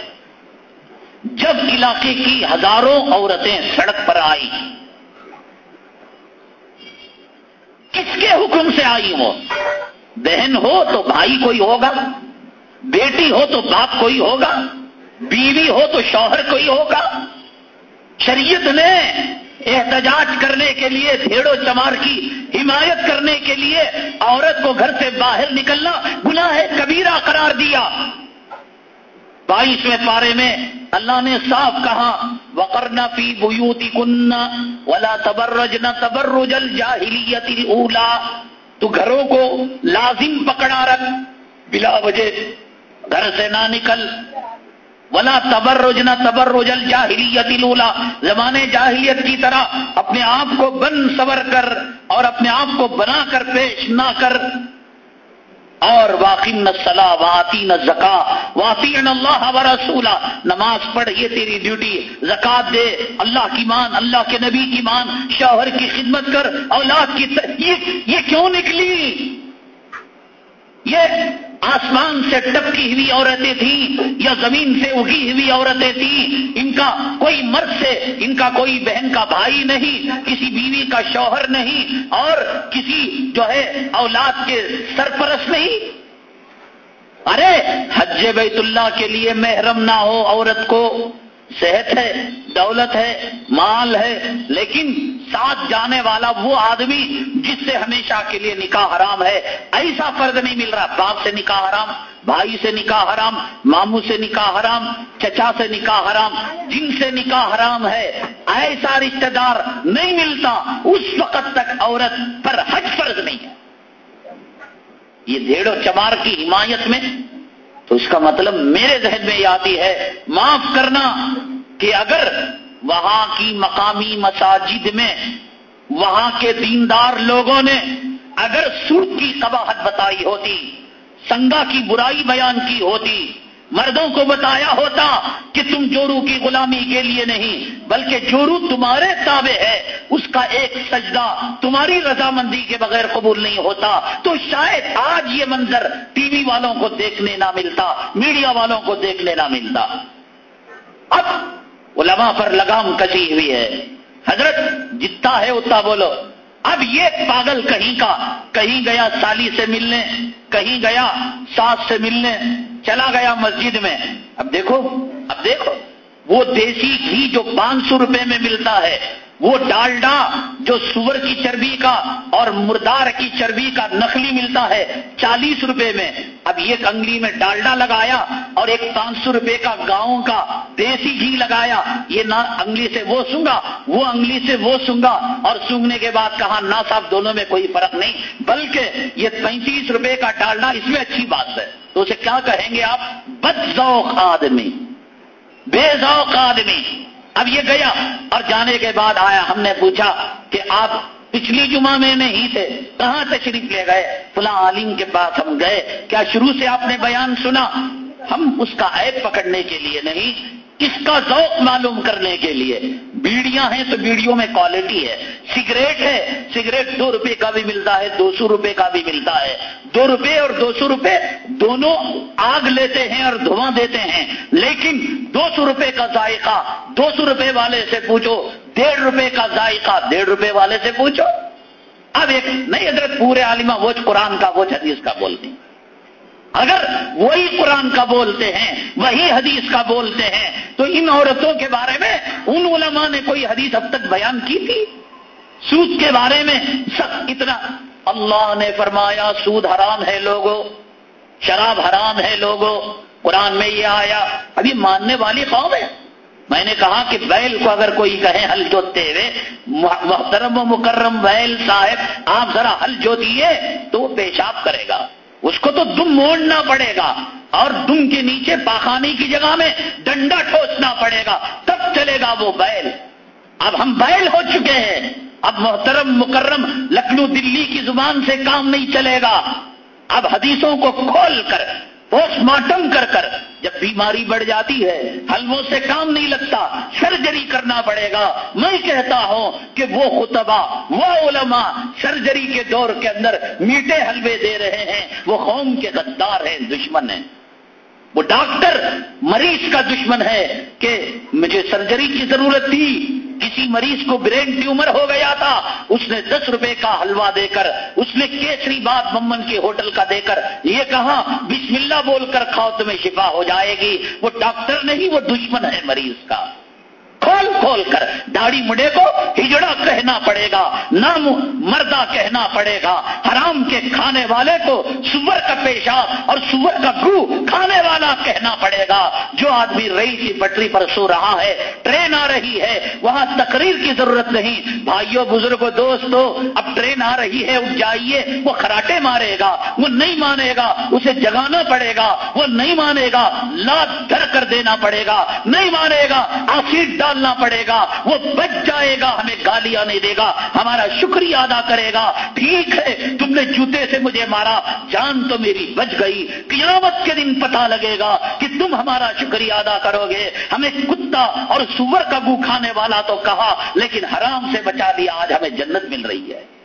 Speaker 1: جب علاقے کی ہزاروں عورتیں سڑک پر آئی کس کے حکم سے آئی ہو؟ بہن ہو تو بھائی کوئی ہوگا؟ بیٹی ہو تو باپ کوئی ہوگا؟ بیوی ہو تو شوہر کوئی ہوگا؟ شریعت نے احتجاج کرنے کے لیے، بھیڑو چمار کی حمایت کرنے کے لیے عورت کو گھر سے باہر نکلنا گناہ کبیرہ قرار دیا۔ بائیسویں پارے میں اللہ نے صاف کہا وقرنا فی بوتی کن ولا تبرج نہ تبرج الجاہلیت اولا تو گھروں کو لازم پکڑا رکھ، بلا وجہ گھر سے نہ نکل۔ ولا تبرج نہ تبرج الجاہلیت الاولا زمانے جاہلیت کی طرح اپنے آپ کو بن سور کر اور اپنے آپ کو بنا کر پیش نہ کر۔ اور واقع نہ واطی نہ زکا واطی اللہ و رسولہ نماز پڑھ یہ تیری ڈیوٹی زکات دے اللہ کی مان اللہ کے نبی کی مان۔ شوہر کی خدمت کر اولاد کی یہ, یہ کیوں نکلی؟ یہ آسمان سے ٹپکی ہوئی عورتیں تھیں یا زمین سے اگی ہوئی عورتیں تھیں، ان کا کوئی مرد سے، ان کا کوئی بہن کا بھائی نہیں، کسی بیوی کا شوہر نہیں، اور کسی جو ہے اولاد کے سرپرست نہیں۔ ارے، حج بیت اللہ کے لیے محرم نہ ہو عورت کو۔ صحت ہے، دولت ہے، مال ہے، لیکن ساتھ جانے والا وہ آدمی جس سے ہمیشہ کے لیے نکاح حرام ہے، ایسا فرد نہیں مل رہا، باپ سے نکاح حرام، بھائی سے نکاح حرام، ماموں سے نکاح حرام، چچا سے نکاح حرام، جن سے نکاح حرام ہے، ایسا رشتہ دار نہیں ملتا، اس وقت تک عورت پر حج فرض نہیں ہے۔ یہ ڈھیڑو چمار کی حمایت میں تو اس کا مطلب میرے ذہن میں یہ آتی ہے، معاف کرنا کہ اگر وہاں کی مقامی مساجد میں وہاں کے دیندار لوگوں نے اگر سرخ کی قباحت بتائی ہوتی، سنگا کی برائی بیان کی ہوتی مردوں کو بتایا ہوتا کہ تم جورو کی غلامی کے لیے نہیں، بلکہ جورو تمہارے تابع ہے۔ اس کا ایک سجدہ تمہاری رضامندی کے بغیر قبول نہیں ہوتا۔ تو شاید آج یہ منظر ٹی وی والوں کو دیکھنے نہ ملتا، میڈیا والوں کو دیکھنے نہ ملتا۔ اب علماء پر لگام کسی ہوئی ہے۔ حضرت جتنا ہے اتنا بولو۔ اب یہ پاگل کہیں کا، کہیں گیا سالی سے ملنے، کہیں گیا ساس سے ملنے چلا گیا مسجد میں۔ اب دیکھو اب دیکھو۔ وہ دیسی گھی جو پانچ سو روپے میں ملتا ہے، وہ ڈالڈا جو سور کی چربی کا اور مردار کی چربی کا نقلی ملتا ہے چالیس روپے میں۔ اب ایک انگلی میں ڈالڈا لگایا اور ایک پانچ سو روپے کا گاؤں کا دیسی گھی لگایا۔ یہ نہ انگلی سے وہ سونگا، وہ انگلی سے وہ سونگا۔ اور سونگنے کے بعد کہا، نہ صاحب، دونوں میں کوئی فرق نہیں، بلکہ یہ پینتیس روپے کا ڈالڈا اس میں اچھی بات ہے۔ تو اسے کیا کہیں گے آپ؟ بد ذوق آدمی۔ بے ذوق آدمی۔ اب یہ گیا اور جانے کے بعد آیا، ہم نے پوچھا کہ آپ پچھلی جمعہ میں نہیں تھے، کہاں تشریف لے گئے؟ فلاں عالم کے پاس ہم گئے۔ کیا شروع سے آپ نے بیان سنا؟ ہم اس کا عیب پکڑنے کے لیے نہیں، اس کا ذوق معلوم کرنے کے لیے۔ بیڑیاں ہیں تو بیڑیوں میں کوالٹی ہے۔ سگریٹ ہے سگریٹ دو روپے کا بھی ملتا ہے، دو سو روپے کا بھی ملتا ہے۔ دو روپے اور دو سو روپے دونوں آگ لیتے ہیں اور دھواں دیتے ہیں۔ لیکن دو سو روپے کا ذائقہ، دو سو روپے والے سے پوچھو، ڈیڑھ روپے کا ذائقہ، ڈیڑھ روپے والے سے پوچھو۔ اب ایک نہیں حضرت پورے عالمہ وہ قرآن کا وہ حدیث کا بولتی اگر وہی قرآن کا بولتے ہیں، وہی حدیث کا بولتے ہیں، تو ان عورتوں کے بارے میں، ان علماء نے کوئی حدیث اب تک بیان کی تھی؟ سود کے بارے میں سب اتنا۔ اللہ نے فرمایا، سود حرام ہے لوگوں، شراب حرام ہے لوگوں۔ قرآن میں یہ آیا۔ ابھی ماننے والی قوم ہے۔ میں نے کہا کہ بیل کو اگر کوئی کہے ہل جوتے ہوئے محترم و مکرم بیل صاحب، آپ ذرا ہل جوتیے تو وہ پیشاب کرے گا۔ اس کو تو دم موڑنا پڑے گا اور دم کے نیچے پاخانے کی جگہ میں ڈنڈا ٹھوسنا پڑے گا، تب چلے گا وہ بیل۔ اب ہم بیل ہو چکے ہیں۔ اب محترم، مکرم، لکھنؤ دلی کی زبان سے کام نہیں چلے گا۔ اب حدیثوں کو کھول کر پوسٹ مارٹم کر کر جب بیماری بڑھ جاتی ہے حلووں سے کام نہیں لگتا، سرجری کرنا پڑے گا۔ میں کہتا ہوں کہ وہ خطبہ، وہ علماء سرجری کے دور کے اندر میٹھے حلوے دے رہے ہیں۔ وہ قوم کے غدار ہیں، دشمن ہیں۔ وہ ڈاکٹر مریض کا دشمن ہے کہ مجھے سرجری کی ضرورت تھی۔ کسی مریض کو برین ٹیومر ہو گیا تھا، اس نے دس روپے کا حلوہ دے کر، اس نے کیسری بات ممن کے ہوٹل کا دے کر، یہ کہا، بسم اللہ بول کر کھاؤ، تمہیں شفا ہو جائے گی۔ وہ ڈاکٹر نہیں، وہ دشمن ہے مریض کا۔ کھول کھول کر داڑھی مڈے کو ہجڑا کہنا پڑے گا، نام مردہ کہنا پڑے گا۔ حرام کے کھانے والے کو سور کا پیشہ اور سور کا گو کھانے والا کہنا پڑے گا۔ جو آدمی رئی کی پٹری پر سو رہا ہے، ٹرین آ رہی ہے، وہاں تقریر کی ضرورت نہیں۔ بھائیوں بزرگوں دوستوں اب ٹرین آ رہی ہے اٹھ جائیے، وہ خراٹے مارے گا، وہ نہیں مانے گا، اسے جگانا پڑے گا، وہ نہیں مانے گا، لات دھر کر دینا پڑے گا، نہیں مانے گا آسیٹ ڈالنا پڑے گا، وہ بچ جائے گا، ہمیں گالیاں نہیں دے گا، ہمارا شکریہ ادا کرے گا۔ ٹھیک ہے، تم نے جوتے سے مجھے مارا، جان تو میری بچ گئی۔ قیامت کے دن پتا لگے گا کہ تم ہمارا شکریہ ادا کرو گے۔ ہمیں کتا اور سور کا گو کھانے والا تو کہا، لیکن حرام سے بچا دیا آج ہمیں جنت مل رہی ہے۔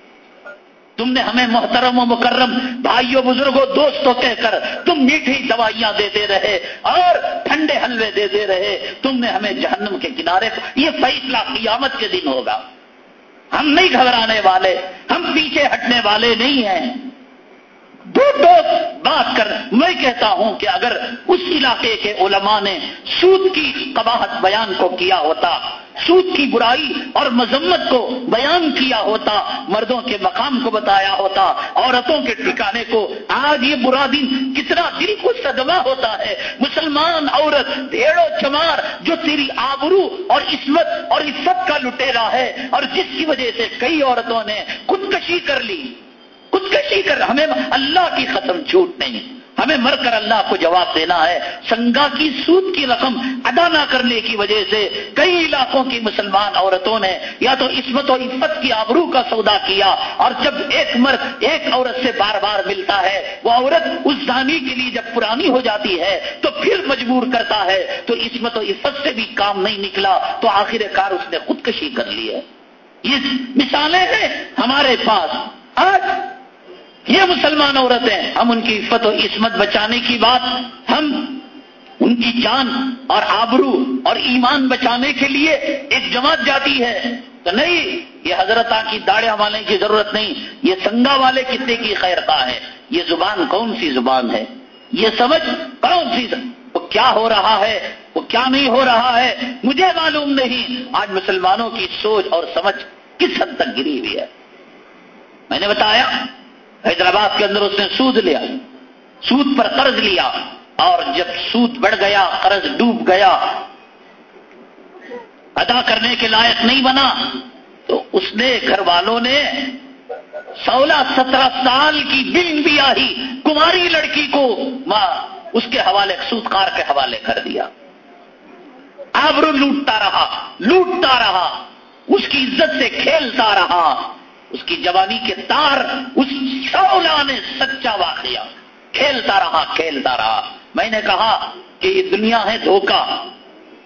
Speaker 1: تم نے ہمیں محترم و مکرم بھائیوں، بزرگوں، دوستوں کہہ کر تم میٹھی دوائیاں دیتے رہے اور ٹھنڈے حلوے دیتے رہے۔ تم نے ہمیں جہنم کے کنارے، یہ فیصلہ قیامت کے دن ہوگا۔ ہم نہیں گھبرانے والے، ہم پیچھے ہٹنے والے نہیں ہیں۔ دو بات کر میں کہتا ہوں کہ اگر اس علاقے کے علماء نے سود کی قباحت بیان کو کیا ہوتا، سود کی برائی اور مذمت کو بیان کیا ہوتا، مردوں کے مقام کو بتایا ہوتا، عورتوں کے ٹھکانے کو، آج یہ برا دن کتنا دل کو صدمہ ہوتا ہے۔ مسلمان عورت، بھیڑو چمار جو تیری آبرو اور عصمت اور عزت کا لٹیرا ہے اور جس کی وجہ سے کئی عورتوں نے خودکشی کر لی۔ خودکشی کر ہمیں اللہ کی ختم چھوٹ نہیں۔ ہمیں مر کر اللہ کو جواب دینا ہے۔ سنگا کی، سود کی رقم ادا نہ کرنے کی وجہ سے کئی علاقوں کی مسلمان عورتوں نے یا تو عصمت و عفت کی آبرو کا سودا کیا اور جب ایک مرد ایک عورت سے بار بار ملتا ہے، وہ عورت اس زانی کے لیے جب پرانی ہو جاتی ہے تو پھر مجبور کرتا ہے۔ تو عصمت و عفت سے بھی کام نہیں نکلا تو آخر کار اس نے خودکشی کر لی ہے۔ یہ مثالیں ہیں ہمارے پاس۔ آج یہ مسلمان عورتیں ہم ان کی عفت و عصمت بچانے کی بات، ہم ان کی جان اور آبرو اور ایمان بچانے کے لیے ایک جماعت جاتی ہے۔ تو نہیں، یہ حضرت کی داڑے والے کی ضرورت نہیں۔ یہ سنگا والے کتنے کی خیرتا ہے؟ یہ زبان کون سی زبان ہے؟ یہ سمجھ کون سی وہ کیا ہو رہا ہے؟ وہ کیا نہیں ہو رہا ہے؟ مجھے معلوم نہیں۔ آج مسلمانوں کی سوچ اور سمجھ کس حد تک گری ہوئی ہے؟ میں نے بتایا حیدرآباد کے اندر اس نے سود لیا، سود پر قرض لیا اور جب سود بڑھ گیا، قرض ڈوب گیا، ادا کرنے کے لائق نہیں بنا، تو اس نے گھر والوں نے سولہ سترہ سال کی بن بھی آئی کماری لڑکی کو اس کے حوالے سود کار کے حوالے کر دیا۔ آبرو لوٹتا رہا لوٹتا رہا، اس کی عزت سے کھیلتا رہا۔ اس کی جوانی کے تار اس سولا نے سچا واقعہ کھیلتا رہا کھیلتا رہا۔ میں نے کہا کہ یہ دنیا ہے دھوکہ۔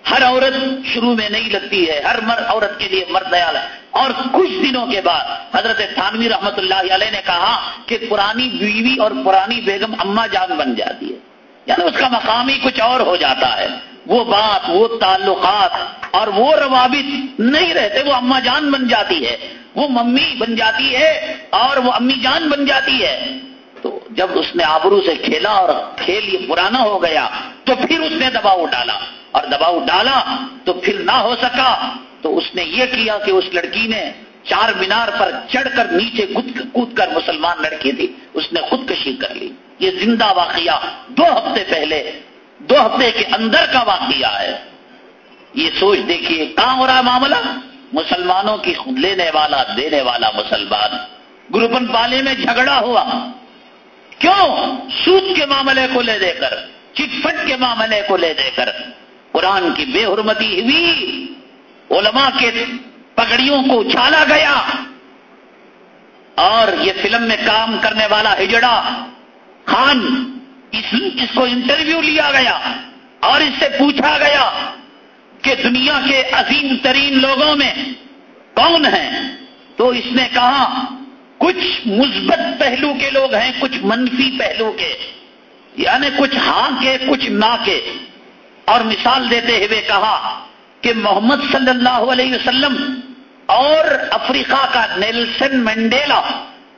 Speaker 1: ہر عورت شروع میں نہیں لگتی ہے، ہر مر، عورت کے لیے مرد دیال ہے۔ اور کچھ دنوں کے بعد حضرت تھانوی رحمت اللہ علیہ نے کہا کہ پرانی بیوی اور پرانی بیگم اما جان بن جاتی ہے۔ یعنی اس کا مقام ہی کچھ اور ہو جاتا ہے۔ وہ بات وہ تعلقات اور وہ روابط نہیں رہتے، وہ اما جان بن جاتی ہے، وہ ممی بن جاتی ہے اور وہ امی جان بن جاتی ہے۔ تو جب اس نے آبرو سے کھیلا اور کھیل یہ پرانا ہو گیا، تو پھر اس نے دباؤ ڈالا۔ اور دباؤ ڈالا تو پھر نہ ہو سکا۔ تو اس نے یہ کیا کہ اس لڑکی نے چار مینار پر چڑھ کر نیچے کود کر مسلمان لڑکی تھی اس نے خودکشی کر لی۔ یہ زندہ واقعہ دو ہفتے پہلے دو ہفتے کے اندر کا واقعہ ہے۔ یہ سوچ دیکھیے، کہاں ہو رہا ہے معاملہ؟ مسلمانوں کی خود لینے والا، دینے والا مسلمان۔ گروپن پالے میں جھگڑا ہوا۔ کیوں؟ سود کے معاملے کو لے دے کر، چٹ فٹ کے معاملے کو لے دے کر۔ قرآن کی بے حرمتی ہوئی۔ علماء کے پگڑیوں کو اچھالا گیا۔ اور یہ فلم میں کام کرنے والا ہجڑا خان اس, اس کو انٹرویو لیا گیا اور اس سے پوچھا گیا کہ دنیا کے عظیم ترین لوگوں میں کون ہیں تو اس نے کہا کچھ مثبت پہلو کے لوگ ہیں کچھ منفی پہلو کے یعنی کچھ ہاں کے کچھ نہ کے۔ اور مثال دیتے ہوئے کہا کہ محمد صلی اللہ علیہ وسلم اور افریقہ کا نیلسن مینڈیلا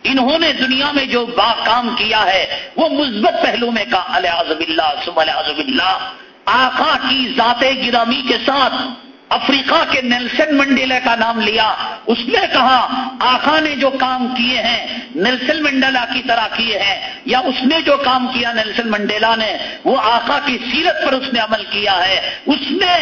Speaker 1: انہوں نے دنیا میں جو با کام کیا ہے، وہ مثبت پہلو میں کہا الحاظب اللہ سب الحاظب اللہ. آقا کی ذات گرامی کے ساتھ افریقہ کے نیلسن منڈیلا کا نام لیا۔ اس نے کہا آخا نے جو کام کیے ہیں، نیلسن منڈیلا کی طرح کیے ہیں، یا اس نے جو کام کیا نیلسن منڈیلا نے، وہ آخا کی سیرت پر اس نے عمل کیا ہے۔ اس نے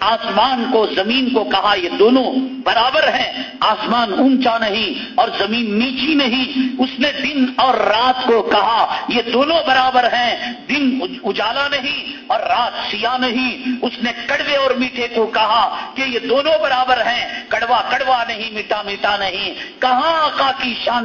Speaker 1: آسمان کو، زمین کو کہا، یہ دونوں برابر ہیں۔ آسمان اونچا نہیں اور زمین نیچی نہیں۔ اس نے دن اور رات کو کہا، یہ دونوں برابر ہیں۔ دن اجالا نہیں اور رات سیاہ نہیں۔ اس نے کڑوے اور میٹھے کو کہا کہ یہ دونوں برابر ہیں۔ کڑوا کڑوا نہیں، میٹھا میٹھا نہیں۔ کہاں آقا کی شان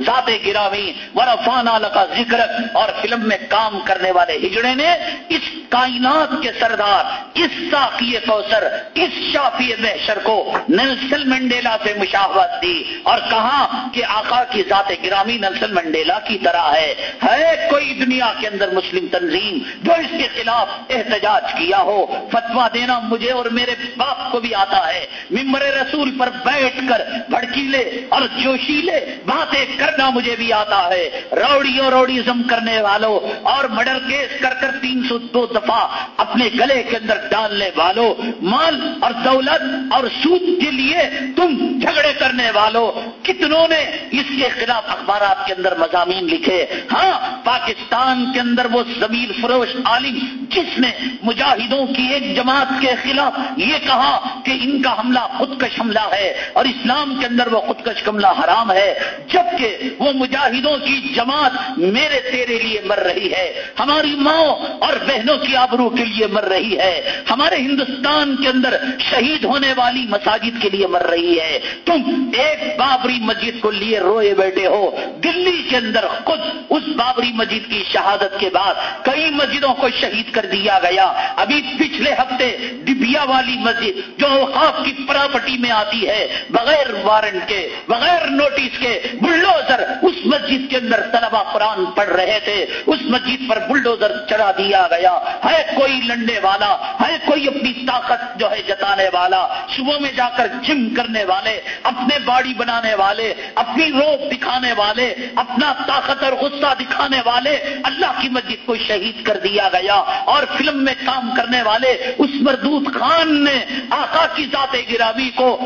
Speaker 1: ذات گرامی ورفانہ لگا ذکر اور فلم میں کام کرنے والے ہجڑے نے اس کائنات کے سردار، اس ساقی کوثر، اس شافی محشر کو نلسل منڈیلا سے مشاورت دی۔ اور کہا کہ آقا کی ذات گرامی نلسل منڈیلا کی طرح ہے۔ ہے کوئی دنیا کے اندر مسلم تنظیم جو اس کے خلاف احتجاج کیا ہو؟ فتوا دینا مجھے اور میرے باپ کو بھی آتا ہے۔ ممبر رسول پر بیٹھ کر بھڑکیلے اور جوشیلے باتیں کرنا مجھے بھی آتا ہے۔ روڑی اور روڑیزم کرنے والوں اور مرڈر کیس کر کر تین سو دو دفعہ اپنے گلے کے اندر ڈالنے والوں، مال اور دولت اور سود کے لیے تم جھگڑے کرنے والوں۔ کتنوں نے اس کے خلاف اخبارات کے اندر مضامین لکھے؟ ہاں پاکستان کے اندر وہ زمین فروش عالم جس نے مجاہدوں کی ایک جماعت کے خلاف یہ کہا کہ ان کا حملہ خودکش حملہ ہے اور اسلام کے اندر وہ خودکش حملہ حرام ہے۔ جبکہ وہ مجاہدوں کی جماعت میرے تیرے لیے مر رہی ہے۔ ہماری ماں اور بہنوں کی آبرو کے لیے مر رہی ہے۔ ہمارے ہندوستان کے اندر شہید ہونے والی مساجد کے لیے مر رہی ہے۔ تم ایک بابری مسجد کو لیے روئے بیٹھے ہو۔ دلی کے اندر خود اس بابری مسجد کی شہادت کے بعد کئی مسجدوں کو شہید کر دیا گیا۔ ابھی پچھلے ہفتے ڈبیا والی مسجد جو خواب کی پراپرٹی میں آتی ہے، بغیر وارنٹ کے، بغیر نوٹس کے بلڈو بلڈوزر اس مسجد کے اندر طلبا قرآن پڑھ رہے تھے، اس مسجد پر بلڈوزر چڑھا دیا گیا۔ ہے کوئی لنڈے والا، ہے کوئی اپنی طاقت جو ہے جتانے والا۔ صبح میں جا کر جم کرنے والے، اپنے باڑی بنانے والے، اپنی روپ دکھانے والے، اپنا طاقت اور غصہ دکھانے والے۔ اللہ کی مسجد کو شہید کر دیا گیا۔ اور فلم میں کام کرنے والے، اس مردود خان نے آقا کی ذات گرامی کو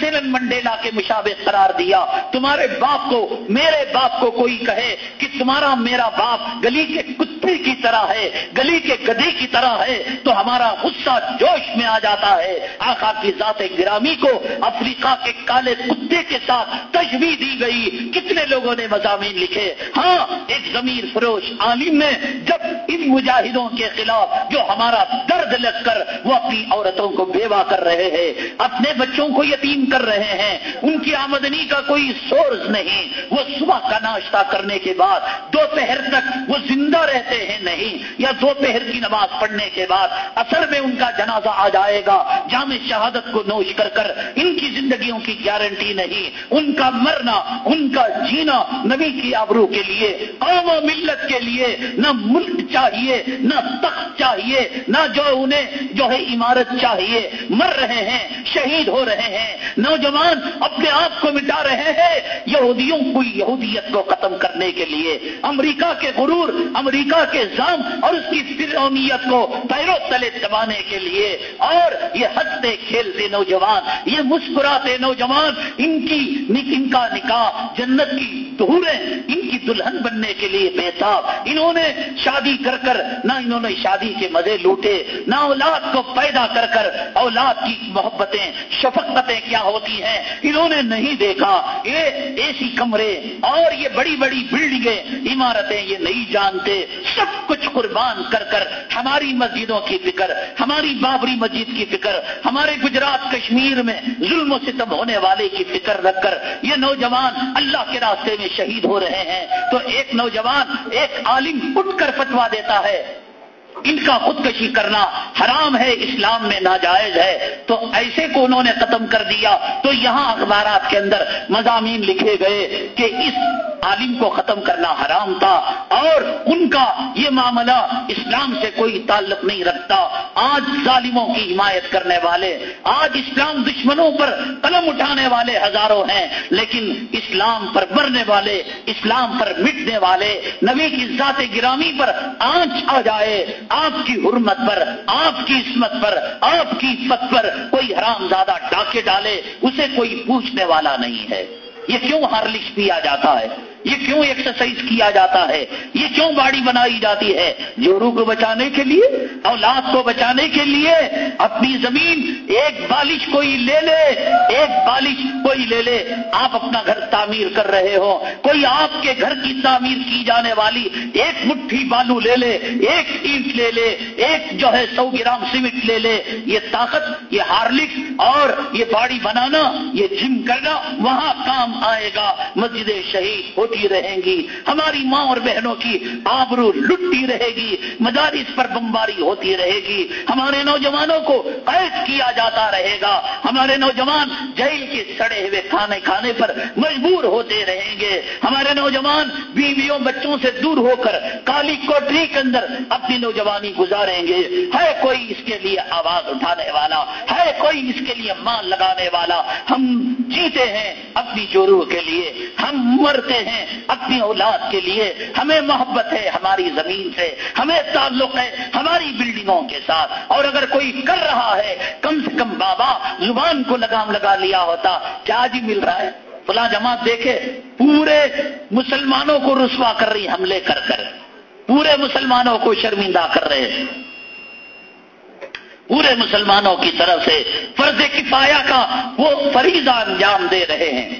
Speaker 1: سیون منڈیلا کے مشابے قرار دیا۔ تمہارے باپ کو میرے باپ کو کوئی کہے کہ تمہارا میرا باپ گلی کے کتے کی طرح ہے، گلی کے گدے کی طرح ہے، تو ہمارا غصہ جوش میں آ جاتا ہے۔ آقا کی ذات گرامی کو افریقہ کے کالے کتے کے ساتھ تجویز دی گئی۔ کتنے لوگوں نے مضامین لکھے؟ ہاں ایک زمین فروش عالم نے جب ان مجاہدوں کے خلاف جو ہمارا درد لگ کر وہ اپنی عورتوں کو بیوہ کر رہے ہیں، اپنے بچوں کو یتیم کر رہے ہیں، ان کی آمدنی کا کوئی سورس نہیں۔ وہ صبح کا ناشتہ کرنے کے بعد دوپہر تک وہ زندہ رہتے ہیں نہیں، یا دوپہر کی نماز پڑھنے کے بعد اثر میں ان کا جنازہ آ جائے گا، جامع شہادت کو نوش کر کر ان کی زندگیوں کی گارنٹی نہیں، ان کا مرنا، ان کا جینا نبی کی آبرو کے لیے، قوم و ملت کے لیے نہ ملک چاہیے، نہ تخت چاہیے، نہ جو انہیں جو ہے عمارت چاہیے، مر رہے ہیں، شہید ہو رہے ہیں، نوجوان اپنے آپ کو مٹا رہے ہیں، یہودیوں کو کوئی یہودیت کو ختم کرنے کے لیے امریکہ کے غرور، امریکہ کے زام اور اس کی فرونیت کو پیرو تلے دبانے کے لیے اور یہ ہنستے کھیلتے نوجوان، یہ مسکراتے نوجوان، ان کی ان کا نکاح جنت کی دوریں ان کی دلہن بننے کے لیے بےتاب۔ انہوں نے شادی کر کر، نہ انہوں نے شادی کے مزے لوٹے، نہ اولاد کو پیدا کر کر اولاد کی محبتیں، شفقتیں کیا ہوتی ہیں؟ انہوں نے نہیں دیکھا۔ یہ ایسی کمرے اور یہ بڑی بڑی بلڈنگیں، عمارتیں یہ نہیں جانتے، سب کچھ قربان کر کر ہماری مسجدوں کی فکر، ہماری بابری مسجد کی فکر، ہمارے گجرات، کشمیر میں ظلم و ستم ہونے والے کی فکر رکھ کر یہ نوجوان اللہ کے راستے میں شہید ہو رہے ہیں۔ تو ایک نوجوان، ایک عالم اٹھ کر فتوا دیتا ہے ان کا خودکشی کرنا حرام ہے، اسلام میں ناجائز ہے۔ تو ایسے کو انہوں نے ختم کر دیا۔ تو یہاں اخبارات کے اندر مضامین لکھے گئے کہ اس عالم کو ختم کرنا حرام تھا اور ان کا یہ معاملہ اسلام سے کوئی تعلق نہیں رکھتا۔ آج ظالموں کی حمایت کرنے والے، آج اسلام دشمنوں پر قلم اٹھانے والے ہزاروں ہیں، لیکن اسلام پر مرنے والے، اسلام پر مٹنے والے، نبی کی ذات گرامی پر آنچ آ جائے۔ آپ کی حرمت پر، آپ کی عصمت پر، آپ کی عفت پر کوئی حرام زیادہ ڈاکے ڈالے، اسے کوئی پوچھنے والا نہیں ہے۔ یہ کیوں ہارلکس پیا جاتا ہے؟ یہ کیوں ایکسرسائز کیا جاتا ہے؟ یہ کیوں باڑی بنائی جاتی ہے؟ جورو کو بچانے کے لیے، اولاد کو بچانے کے لیے، اپنی زمین ایک بالش کوئی لے لے، ایک بالش کوئی لے لے۔ آپ اپنا گھر تعمیر کر رہے ہو کوئی آپ کے گھر کی تعمیر کی جانے والی ایک مٹھی بالو لے لے، ایک اینٹ لے لے، ایک جو ہے سو گرام سیمنٹ لے لے۔ یہ طاقت، یہ ہارلکس اور یہ باڑی بنانا، یہ جم کرنا، وہاں کام آئے گا۔ مسجد شہید ہوتی رہیں گی۔ ہماری ماں اور بہنوں کی آبرو لٹتی رہے گی مدارس پر بمباری ہوتی رہے گی۔ ہمارے نوجوانوں کو قید کیا جاتا رہے گا۔ ہمارے نوجوان جیل کے سڑے ہوئے کھانے کھانے پر مجبور ہوتے رہیں گے۔ ہمارے نوجوان بیویوں بچوں سے دور ہو کر کالی کوٹری کے اندر اپنی نوجوانی گزاریں گے۔ ہے کوئی اس کے لیے آواز اٹھانے والا؟ ہے کوئی اس کے لیے مان لگانے والا؟ ہم جیتے ہیں اپنی چورو کے لیے۔ ہم مرتے ہیں اپنی اولاد کے لیے ہمیں محبت ہے، ہماری زمین سے ہمیں تعلق ہے ہماری بلڈنگوں کے ساتھ۔ اور اگر کوئی کر رہا ہے، کم سے کم بابا زبان کو لگام لگا لیا ہوتا، کیا جی مل رہا ہے؟ فلاں جماعت دیکھے، پورے مسلمانوں کو رسوا کر رہی، حملے کر کر۔ پورے مسلمانوں کو شرمندہ کر رہے۔ ہیں پورے مسلمانوں کی طرف سے فرض کفایا کا وہ فریضہ انجام دے رہے ہیں۔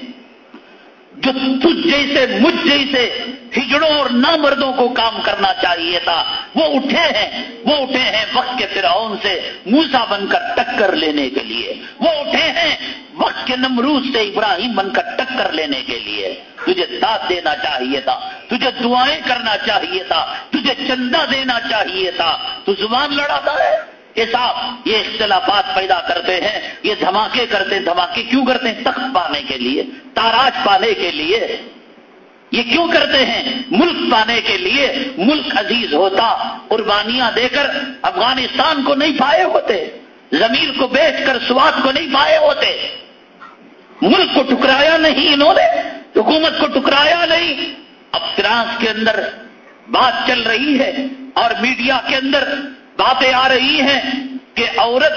Speaker 1: جو تجھ جیسے مجھ جیسے ہجڑوں اور نامردوں کو کام کرنا چاہیے تھا، وہ اٹھے ہیں، وہ اٹھے ہیں وقت کے فرعون سے موسا بن کر ٹکر لینے کے لیے۔ وہ اٹھے ہیں وقت کے نمروز سے ابراہیم بن کر ٹکر لینے کے لیے۔ تجھے داد دینا چاہیے تھا، تجھے دعائیں کرنا چاہیے تھا، تجھے چندہ دینا چاہیے تھا۔ تو زبان لڑاتا ہے۔ صاحب، یہ اختلافات پیدا کرتے ہیں، یہ دھماکے کرتے ہیں، دھماکے کیوں کرتے ہیں؟ تخت پانے کے لیے، تاراج پانے کے لیے۔ یہ کیوں کرتے ہیں؟ ملک پانے کے لیے۔ ملک عزیز ہوتا، قربانیاں دے کر افغانستان کو نہیں پائے ہوتے، زمین کو بیچ کر سواد کو نہیں پائے ہوتے۔ ملک کو ٹکرایا نہیں انہوں نے، حکومت کو ٹکرایا نہیں۔ اب فرانس کے اندر بات چل رہی ہے اور میڈیا کے اندر باتیں آ رہی ہیں کہ عورت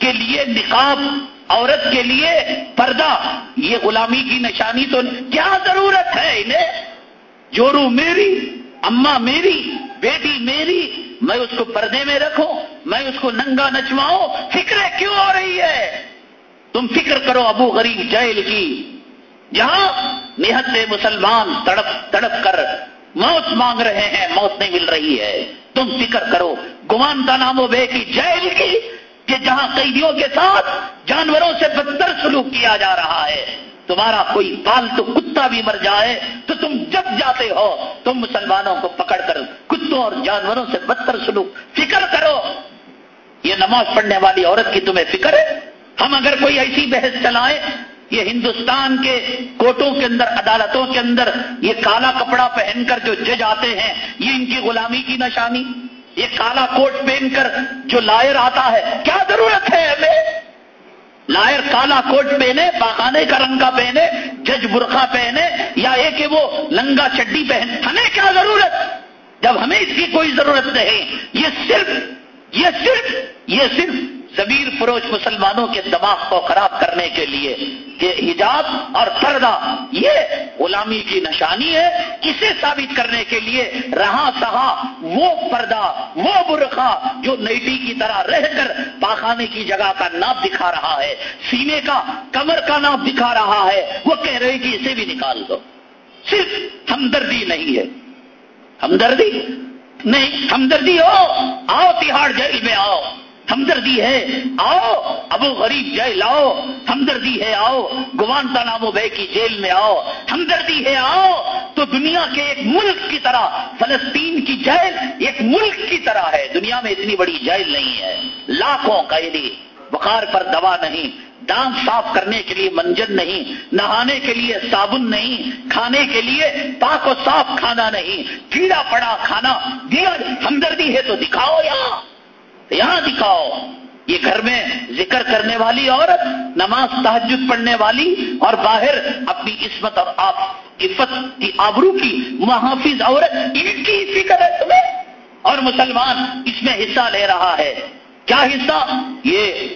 Speaker 1: کے لیے نقاب، عورت کے لیے پردہ، یہ غلامی کی نشانی تو کیا ضرورت ہے انہیں؟ جورو میری اما میری، بیٹی میری، میں اس کو پردے میں رکھوں، میں اس کو ننگا نچواؤں؟ فکریں کیوں ہو رہی ہے؟ تم فکر کرو ابو غریب جیل کی، جہاں نہت مسلمان تڑپ تڑپ کر موت مانگ رہے ہیں، موت نہیں مل رہی ہے۔ تم فکر کرو گمان نام و بے کی جیل کی، کہ جہاں قیدیوں کے ساتھ جانوروں سے بدتر سلوک کیا جا رہا ہے۔ تمہارا کوئی پالتو کتا بھی مر جائے تو تم جب جاتے ہو۔ تم مسلمانوں کو پکڑ کر کتوں اور جانوروں سے بدتر سلوک فکر کرو۔ یہ نماز پڑھنے والی عورت کی تمہیں فکر ہے؟ ہم اگر کوئی ایسی بحث چلائیں یہ ہندوستان کے کوٹوں کے اندر، عدالتوں کے اندر یہ کالا کپڑا پہن کر جو جج آتے ہیں، یہ ان کی غلامی کی نشانی، یہ کالا کوٹ پہن کر جو لائر آتا ہے، کیا ضرورت ہے ہمیں؟ لائر کالا کوٹ پہنے پاخانے کا رنگا پہنے، جج برقع پہنے، یا یہ کہ وہ لنگا چڈی پہنے ہمیں کیا ضرورت؟ جب ہمیں اس کی کوئی ضرورت نہیں، یہ صرف یہ صرف یہ صرف زمیر فروش مسلمانوں کے دماغ کو خراب کرنے کے لیے کہ حجاب اور پردہ، یہ غلامی کی نشانی ہے۔ اسے ثابت کرنے کے لیے رہا سہا، وہ پردہ، وہ برقع جو نیٹی کی طرح رہ کر پاخانے کی جگہ کا ناپ دکھا رہا ہے، سینے کا کمر کا ناپ دکھا رہا ہے، وہ کہہ رہے کہ اسے بھی نکال دو۔ صرف ہمدردی نہیں ہے۔ ہمدردی؟ نہیں، ہمدردی ہو۔ آؤ تہاڑ جیل میں آؤ۔ ہمدردی ہے، آؤ، ابو غریب جیل لاؤ، ہمدردی ہے، آؤ، گوانتا نامو بے کی جیل میں آؤ، ہمدردی ہے، آؤ، تو دنیا کے ایک ملک کی طرح، فلسطین کی جیل ایک ملک کی طرح ہے، دنیا میں اتنی بڑی جیل نہیں ہے، لاکھوں قیدی بخار پر دوا نہیں دانت صاف کرنے کے لیے منجن نہیں، نہانے کے لیے صابن نہیں، کھانے کے لیے پاک و صاف کھانا نہیں، کیڑا پڑا کھانا، دیا ہمدردی ہے تو دکھاؤ یہاں۔ یہاں دکھاؤ، یہ گھر میں ذکر کرنے والی عورت، نماز تحجد پڑھنے والی اور باہر اپنی عصمت اور آپ عفت کی آبرو کی محافظ عورت ان کی فکر ہے تمہیں۔ اور مسلمان اس میں حصہ لے رہا ہے۔ کیا حصہ؟ یہ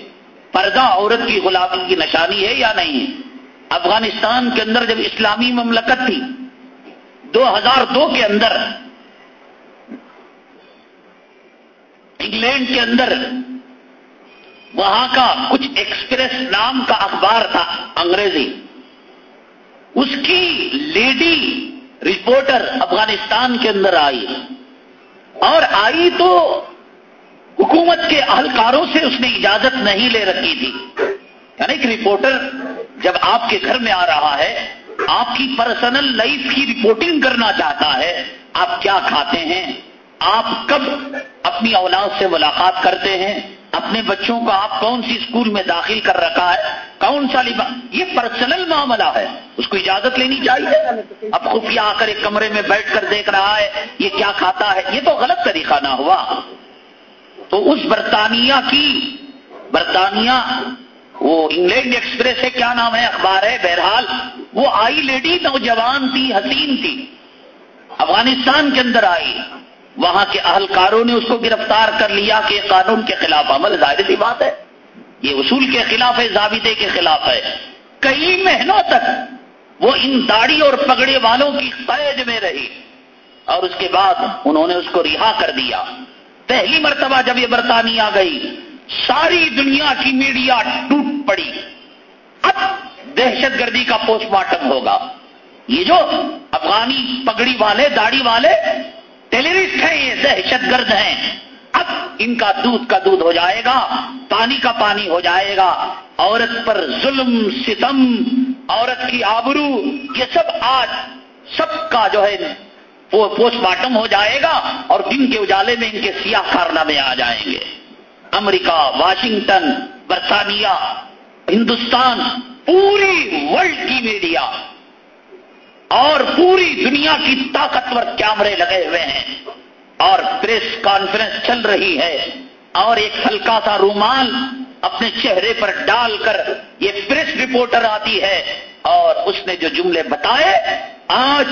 Speaker 1: پردہ عورت کی غلامی کی نشانی ہے یا نہیں؟ افغانستان کے اندر جب اسلامی مملکت تھی، دو ہزار دو کے اندر انگلینڈ کے اندر وہاں کا کچھ ایکسپریس نام کا اخبار تھا، انگریزی۔ اس کی لیڈی رپورٹر افغانستان کے اندر آئی۔ اور آئی تو حکومت کے اہلکاروں سے اس نے اجازت نہیں لے رکھی تھی۔ یعنی کہ رپورٹر جب آپ کے گھر میں آ رہا ہے، آپ کی پرسنل لائف کی رپورٹنگ کرنا چاہتا ہے، آپ کیا کھاتے ہیں؟ آپ کب اپنی اولاد سے ملاقات کرتے ہیں، اپنے بچوں کو آپ کون سی اسکول میں داخل کر رکھا ہے، کون سا یہ پرسنل معاملہ ہے۔ اس کو اجازت لینی چاہیے۔ اب خفیہ آ کر ایک کمرے میں بیٹھ کر دیکھ رہا ہے، یہ کیا کھاتا ہے؟ یہ تو غلط طریقہ نہ ہوا۔ تو اس برطانیہ کی، برطانیہ، وہ انگلینڈ ایکسپریس ہے، کیا نام ہے؟ اخبار ہے، بہرحال وہ آئی لیڈی نوجوان تھی، حسین تھی۔ افغانستان کے اندر آئی۔ وہاں کے اہلکاروں نے اس کو گرفتار کر لیا کہ قانون کے خلاف عمل ظاہر سی بات ہے۔ یہ اصول کے خلاف ہے، ضابطے کے خلاف ہے۔ کئی مہینوں تک وہ ان داڑھی اور پگڑے والوں کی قید میں رہی۔ اور اس کے بعد انہوں نے اس کو رہا کر دیا۔ پہلی مرتبہ جب یہ برطانیہ گئی، ساری دنیا کی میڈیا ٹوٹ پڑی۔ اب دہشت گردی کا پوسٹ مارٹم ہوگا۔ یہ جو افغانی پگڑی والے، داڑھی والے ٹیلیوسٹ ہیں یہ دہشت گرد ہیں۔ اب ان کا دودھ کا دودھ ہو جائے گا، پانی کا پانی ہو جائے گا۔ عورت پر ظلم، ستم، عورت کی آبرو، یہ سب آج سب کا جو ہے، وہ پوسٹ مارٹم ہو جائے گا اور دن کے اجالے میں ان کے سیاہ کارنامے آ جائیں گے۔ امریکہ، واشنگٹن، برطانیہ، ہندوستان، پوری ورلڈ کی میڈیا۔ اور پوری دنیا کی طاقتور کیمرے لگے ہوئے ہیں اور پریس کانفرنس چل رہی ہے اور ایک ہلکا سا رومال اپنے چہرے پر ڈال کر یہ پریس رپورٹر آتی ہے اور اس نے جو جملے بتائے، آج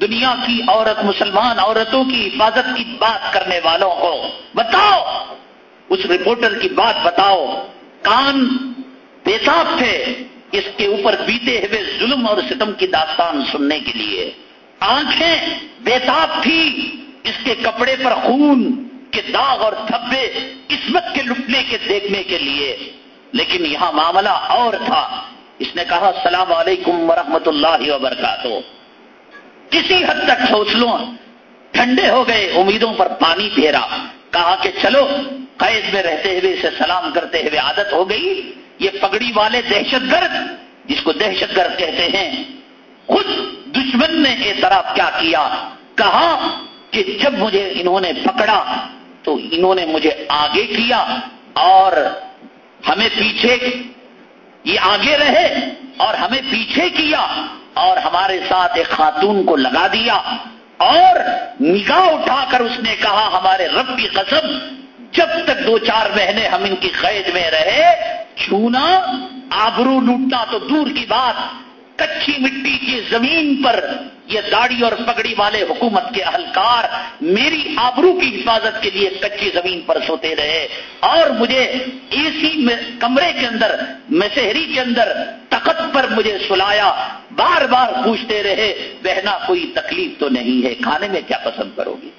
Speaker 1: دنیا کی عورت، مسلمان عورتوں کی حفاظت کی بات کرنے والوں کو بتاؤ، اس رپورٹر کی بات بتاؤ، کان پیشاب تھے اس کے اوپر بیتے ہوئے ظلم اور ستم کی داستان سننے کے لیے۔ آنکھیں بےتاب تھی، اس کے کپڑے پر خون کے داغ اور دھبے قسمت کے لٹنے کے دیکھنے کے لیے۔ لیکن یہاں معاملہ اور تھا۔ اس نے کہا، السلام علیکم ورحمۃ اللہ وبرکاتہ۔ کسی حد تک حوصلوں ٹھنڈے ہو گئے، امیدوں پر پانی پھیرا۔ کہا کہ چلو، قید میں رہتے ہوئے اسے سلام کرتے ہوئے عادت ہو گئی۔ یہ پگڑی والے دہشت گرد جس کو دہشت گرد کہتے ہیں، خود دشمن نے اعتراف کیا کیا، کہا کہ جب مجھے انہوں نے پکڑا تو انہوں نے مجھے آگے کیا اور ہمیں پیچھے، یہ آگے رہے اور ہمیں پیچھے کیا اور ہمارے ساتھ ایک خاتون کو لگا دیا اور نگاہ اٹھا کر اس نے کہا، ہمارے رب کی قسم، جب تک دو چار مہینے ہم ان کی قید میں رہے چھونا، آبرو لوٹنا تو دور کی بات، کچھی مٹی کی زمین پر یہ داڑھی اور پگڑی والے حکومت کے اہلکار میری آبرو کی حفاظت کے لیے کچی زمین پر سوتے رہے۔ اور مجھے اے سی کمرے کے اندر مسہری کے اندر تخت پر مجھے سلایا، بار بار پوچھتے رہے، بہنا کوئی تکلیف تو نہیں ہے، کھانے میں کیا پسند کرو گی؟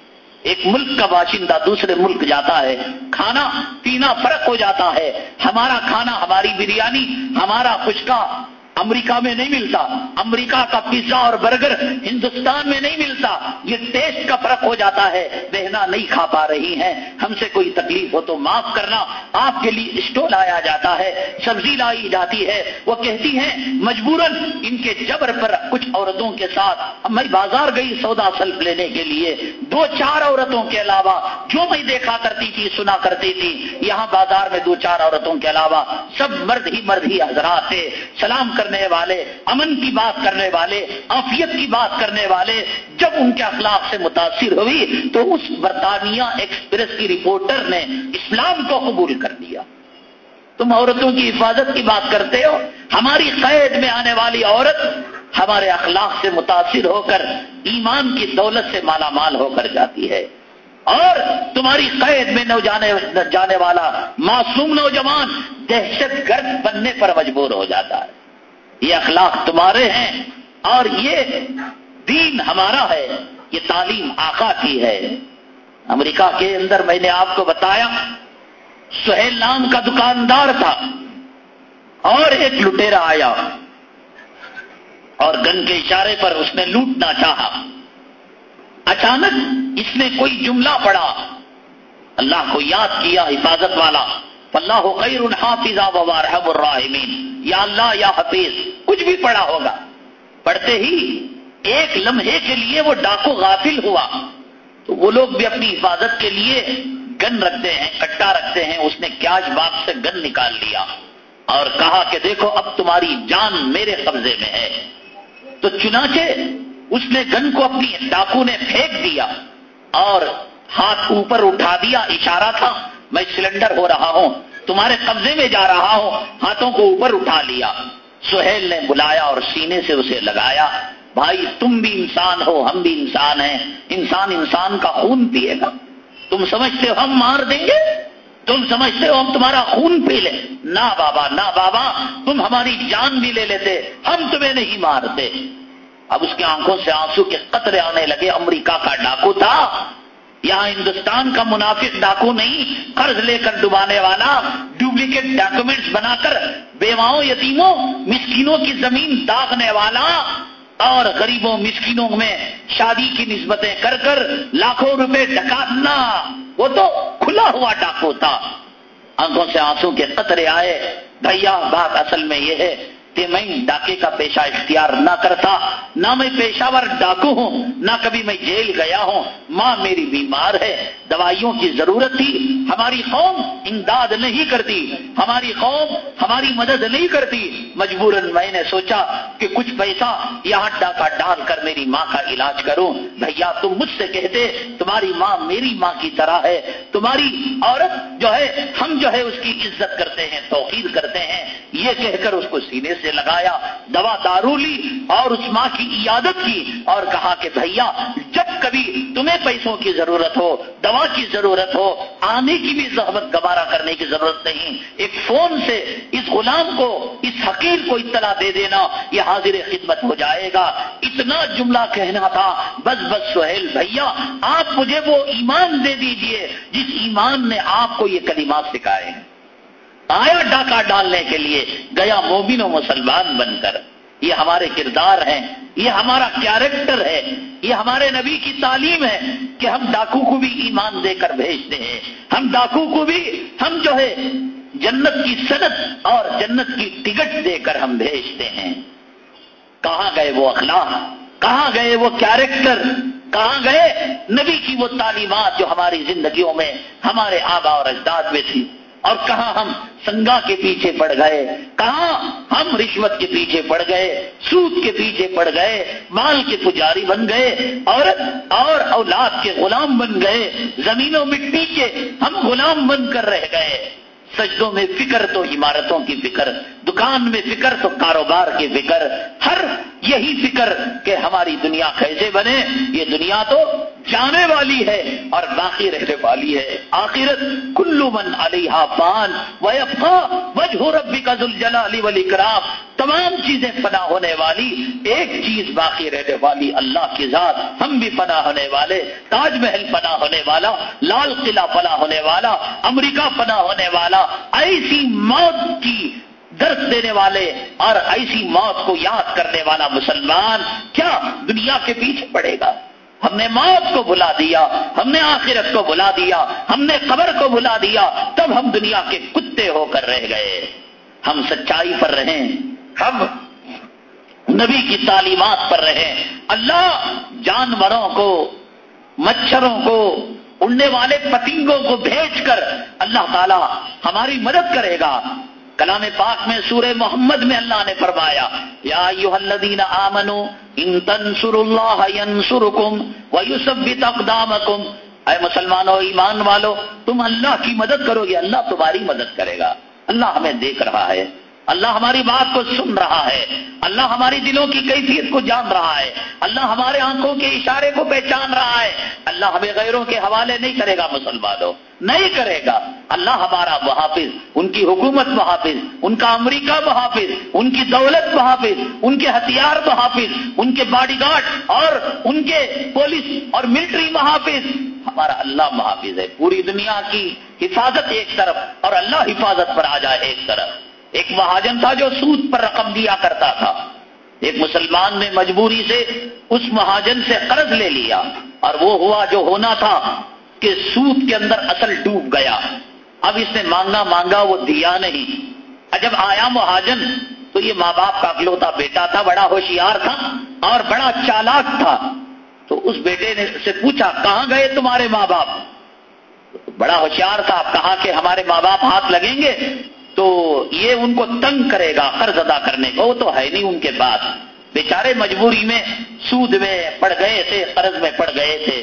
Speaker 1: ایک ملک کا باشندہ دوسرے ملک جاتا ہے، کھانا پینا فرق ہو جاتا ہے۔ ہمارا کھانا، ہماری بریانی، ہمارا خشکا امریکہ میں نہیں ملتا، امریکہ کا پیزا اور برگر ہندوستان میں نہیں ملتا، یہ ٹیسٹ کا فرق ہو جاتا ہے، بہنا نہیں کھا پا رہی ہیں۔ ہم سے کوئی تکلیف ہو تو معاف کرنا آپ کے لیے اسٹو لایا جاتا ہے، سبزی لائی جاتی ہے۔ وہ کہتی ہیں، مجبوراً ان کے جبر پر کچھ عورتوں کے ساتھ میں بازار گئی سودا سلف لینے کے لیے۔ دو چار عورتوں کے علاوہ جو میں دیکھا کرتی تھی، سنا کرتی تھی، یہاں بازار میں دو چار عورتوں کے علاوہ سب مرد ہی مرد ہی حضرات تھے۔ سلام کر کرنے والے، امن کی بات کرنے والے آفیت کی بات کرنے والے، جب ان کے اخلاق سے متاثر ہوئی تو اس برطانیہ ایکسپریس کی رپورٹر نے اسلام کو قبول کر دیا تم عورتوں کی حفاظت کی بات کرتے ہو؟ ہماری قید میں آنے والی عورت ہمارے اخلاق سے متاثر ہو کر ایمان کی دولت سے مالا مال ہو کر جاتی ہے۔ اور تمہاری قید میں نو جانے جانے والا معصوم نوجوان دہشت گرد بننے پر مجبور ہو جاتا ہے۔ یہ اخلاق تمہارے ہیں اور یہ دین ہمارا ہے، یہ تعلیم آقا کی ہے۔ امریکہ کے اندر میں نے آپ کو بتایا، سہیل نام کا دکاندار تھا اور ایک لٹیرا آیا اور گن کے اشارے پر اس نے لوٹنا چاہا۔ اچانک اس نے کوئی جملہ پڑا اللہ کو یاد کیا، حفاظت والا۔ اللہ خیر الحافظ وارحم الراحمین یا اللہ، یا حفیظ، کچھ بھی پڑا ہوگا۔ پڑھتے ہی ایک لمحے کے لیے وہ ڈاکو غافل ہوا۔ تو وہ لوگ بھی اپنی حفاظت کے لیے گن رکھتے ہیں، کٹا رکھتے ہیں۔ اس نے کیاج باغ سے گن نکال لیا اور کہا کہ دیکھو، اب تمہاری جان میرے قبضے میں ہے۔ تو چنانچہ اس نے گن کو اپنی ڈاکو نے پھینک دیا اور ہاتھ اوپر اٹھا دیا، اشارہ تھا۔ میں سلنڈر ہو رہا ہوں، تمہارے قبضے میں جا رہا ہوں، ہاتھوں کو اوپر اٹھا لیا۔ سہیل نے بلایا اور سینے سے اسے لگایا۔ بھائی، تم بھی انسان ہو، ہم بھی انسان ہیں۔ انسان انسان کا خون پیے گا۔ تم سمجھتے ہو ہم مار دیں گے؟ تم سمجھتے ہو ہم تمہارا خون پی لیں۔ نہ بابا نہ بابا، تم ہماری جان بھی لے لیتے، ہم تمہیں نہیں مارتے۔ اب اس کی آنکھوں سے آنسو کے قطرے آنے لگے، امریکہ کا ڈاکو تھا۔ یہاں ہندوستان کا منافق ڈاکو نہیں، قرض لے کر ڈبانے والا ڈپلیکیٹ ڈاکومنٹس بنا کر بیواؤں، یتیموں، مسکینوں کی زمین داغنے والا اور غریبوں، مسکینوں میں شادی کی نسبتیں کر کر لاکھوں روپے ڈکاتنا وہ تو کھلا ہوا ڈاکو تھا۔ آنکھوں سے آنسو کے قطرے آئے۔ بھیا، بات اصل میں یہ ہے کہ میں ڈاکے کا پیشہ اختیار نہ کرتا، نہ میں پیشہ ور ڈاکو ہوں، نہ کبھی میں جیل گیا ہوں۔ ماں میری بیمار ہے، دوائیوں کی ضرورت تھی، ہماری قوم امداد نہیں کرتی، ہماری قوم ہماری مدد نہیں کرتی۔ مجبوراً میں نے سوچا کہ کچھ پیسہ یہاں ڈاکہ ڈال کر میری ماں کا علاج کروں۔ بھیا، تم مجھ سے کہتے، تمہاری ماں میری ماں کی طرح ہے، تمہاری عورت جو ہے، ہم جو ہے، اس کی عزت کرتے ہیں، توقیر کرتے ہیں۔ یہ کہہ کر اس کو سینے سے لگایا، دوا دارو لی اور اس ماں کی عیادت کی اور کہا کہ بھیا، جب کبھی تمہیں پیسوں کی ضرورت ہو، دوا کی ضرورت ہو، آنے کی بھی زحمت گوارا کرنے کی ضرورت نہیں، ایک فون سے اس غلام کو، اس حقیر کو اطلاع دے دینا، یہ حاضر خدمت ہو جائے گا۔ اتنا جملہ کہنا تھا، بس بس سہیل بھیا، آپ مجھے وہ ایمان دے دیجیے جس ایمان نے آپ کو یہ کلمات سکھائے ہیں۔ آیا ڈاکہ ڈالنے کے لیے گیا مومن و مسلمان بن کر؟ یہ ہمارے کردار ہیں، یہ ہمارا کیریکٹر ہے، یہ ہمارے نبی کی تعلیم ہے کہ ہم ڈاکو کو بھی ایمان دے کر بھیجتے ہیں۔ ہم ڈاکو کو بھی، ہم جو ہے جنت کی صنعت اور جنت کی ٹکٹ دے کر ہم بھیجتے ہیں۔ کہاں گئے وہ اخلاق؟ کہاں گئے وہ کیریکٹر کہاں گئے نبی کی وہ تعلیمات جو ہماری زندگیوں میں ہمارے آبا اور اجداد میں تھی؟ اور کہاں ہم سنگا کے پیچھے پڑ گئے؟ کہاں ہم رشوت کے پیچھے پڑ گئے؟ سود کے پیچھے پڑ گئے؟ مال کے پجاری بن گئے؟ عورت اور اولاد کے غلام بن گئے؟ زمینوں مٹی کے ہم غلام بن کر رہ گئے۔ سجدوں میں فکر تو عمارتوں کی فکر، دکان میں فکر تو کاروبار کی فکر۔ ہر یہی فکر کہ ہماری دنیا کیسے بنے، یہ دنیا تو جانے والی ہے اور باقی رہنے والی ہے۔ آخرت کلو من علیہ پان وجہ ربی کا ذوالجلال علی ولی کرام تمام چیزیں فنا ہونے والی، ایک چیز باقی رہنے والی اللہ کی ذات، ہم بھی فنا ہونے والے، تاج محل فنا ہونے والا، لال قلعہ فنا ہونے والا، امریکہ فنا ہونے والا، ایسی موت کی درد دینے والے اور ایسی موت کو یاد کرنے والا مسلمان کیا دنیا کے پیچھے پڑے گا؟ ہم نے موت کو بلا دیا، ہم نے آخرت کو بلا دیا، ہم نے قبر کو بلا دیا، تب ہم دنیا کے کتے ہو کر رہ گئے۔ ہم سچائی پر رہیں۔ ہم نبی کی تعلیمات پر رہیں اللہ جانوروں کو، مچھروں کو، اڑنے والے پتنگوں کو بھیج کر اللہ تعالی ہماری مدد کرے گا۔ کلام پاک میں سورہ محمد میں اللہ نے فرمایا، یا الذین آمنو ان تنصر اللہ ینصرکم ویثبت اقدامکم۔ اے مسلمانوں، ایمان والو، تم اللہ کی مدد کرو گے، اللہ تمہاری مدد کرے گا۔ اللہ ہمیں دیکھ رہا ہے۔ اللہ ہماری بات کو سن رہا ہے۔ اللہ ہماری دلوں کی کیفیت کو جان رہا ہے۔ اللہ ہمارے آنکھوں کے اشارے کو پہچان رہا ہے۔ اللہ ہمیں غیروں کے حوالے نہیں کرے گا، مسلمانوں، نہیں کرے گا۔ اللہ ہمارا محافظ، ان کی حکومت محافظ، ان کا امریکہ محافظ، ان کی دولت محافظ، ان کے ہتھیار محافظ، ان کے باڈی گارڈ اور ان کے پولیس اور ملٹری محافظ۔ ہمارا اللہ محافظ ہے۔ پوری دنیا کی حفاظت ایک طرف اور اللہ حفاظت پر آ جائے ایک طرف۔ ایک مہاجن تھا جو سود پر رقم دیا کرتا تھا۔ ایک مسلمان نے مجبوری سے اس مہاجن سے قرض لے لیا اور وہ ہوا جو ہونا تھا کہ سود کے اندر اصل ڈوب گیا۔ اب اس نے مانگا مانگا، وہ دیا نہیں۔ جب آیا مہاجن تو یہ ماں باپ کا اکلوتا بیٹا تھا، بڑا ہوشیار تھا اور بڑا چالاک تھا۔ تو اس بیٹے نے سے پوچھا، کہاں گئے تمہارے ماں باپ؟ بڑا ہوشیار تھا کہا کہ ہمارے ماں باپ ہاتھ لگیں گے؟ تو یہ ان کو تنگ کرے گا قرض ادا کرنے کو۔ وہ تو ہے نہیں ان کے پاس۔ بیچارے مجبوری میں سود میں پڑ گئے تھے، قرض میں پڑ گئے تھے۔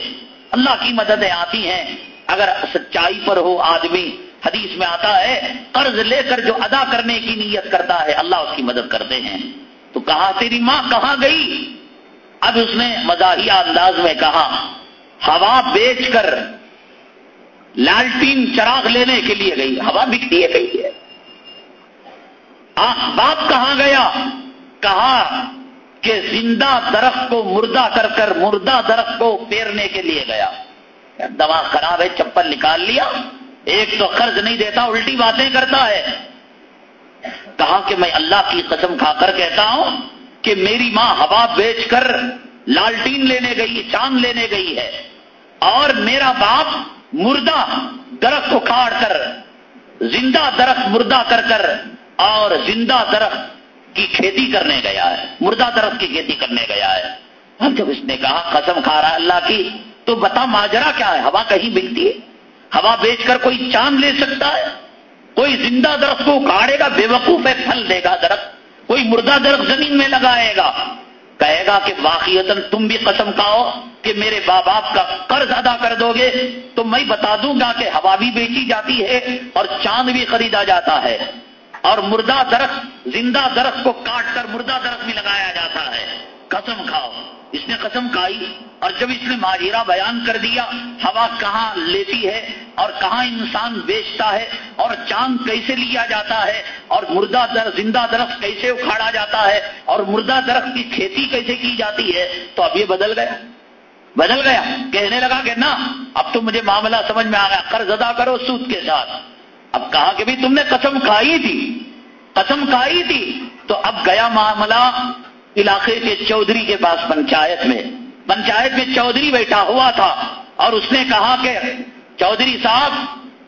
Speaker 1: اللہ کی مددیں آتی ہیں۔ اگر سچائی پر ہو آدمی، حدیث میں آتا ہے، قرض لے کر جو ادا کرنے کی نیت کرتا ہے، اللہ اس کی مدد کرتے ہیں۔ تو کہا، تیری ماں کہاں گئی؟ اب اس نے مزاحیہ انداز میں کہا، ہوا بیچ کر لالٹین چراغ لینے کے لیے گئی۔ ہوا بکتی ہے گئی ہے۔ ہاں، باپ کہاں گیا؟ کہا کہ زندہ درخت کو مردہ کر کر مردہ درخت کو پیرنے کے لیے گیا۔ دوا خراب ہے، چپل نکال لیا۔ ایک تو قرض نہیں دیتا، الٹی باتیں کرتا ہے۔ کہا کہ میں اللہ کی قسم کھا کر کہتا ہوں کہ میری ماں ہوا بیچ کر لالٹین لینے گئی، چاند لینے گئی ہے۔ اور میرا باپ مردہ درخت کو کاٹ کر، زندہ درخت مردہ کر کر اور زندہ درخت کی کھیتی کرنے گیا ہے، مردہ درخت کی کھیتی کرنے گیا ہے۔ اب جب اس نے کہا، قسم کھا رہا ہے اللہ کی، تو بتا ماجرا کیا ہے؟ ہوا کہیں ملتی ہے؟ ہوا بیچ کر کوئی چاند لے سکتا ہے؟ کوئی زندہ درخت کو اکاڑے گا، بے وقوف ہے، پھل دے گا درخت۔ کوئی مردہ درخت زمین میں لگائے گا۔ کہے گا کہ واقعیت تم بھی قسم کھاؤ کہ میرے باپ باپ کا قرض ادا کر دو گے۔ تو میں بتا دوں گا کہ ہوا بھی بیچی جاتی ہے اور چاند بھی خریدا جاتا ہے۔ اور مردہ درخت زندہ درخت کو کاٹ کر مردہ درخت میں لگایا جاتا ہے۔ قسم کھاؤ۔ اس نے قسم کھائی اور جب اس نے ماجرہ بیان کر دیا، ہوا کہاں لیتی ہے اور کہاں انسان بیچتا ہے اور چاند کیسے لیا جاتا ہے اور مردہ درخت زندہ درخت کیسے اکھاڑا جاتا ہے اور مردہ درخت کی کھیتی کیسے کی جاتی ہے، تو اب یہ بدل گیا۔ بدل گیا۔ کہنے لگا کہ نا اب تو مجھے معاملہ سمجھ میں آ گیا۔ قرض ادا کرو سود کے ساتھ۔ اب کہا کہ بھی تم نے قسم کھائی تھی، قسم کھائی تھی، تو اب گیا معاملہ علاقے کے چودھری کے پاس پنچایت میں۔ پنچایت میں چودھری بیٹھا ہوا تھا اور اس نے کہا کہ چودھری صاحب،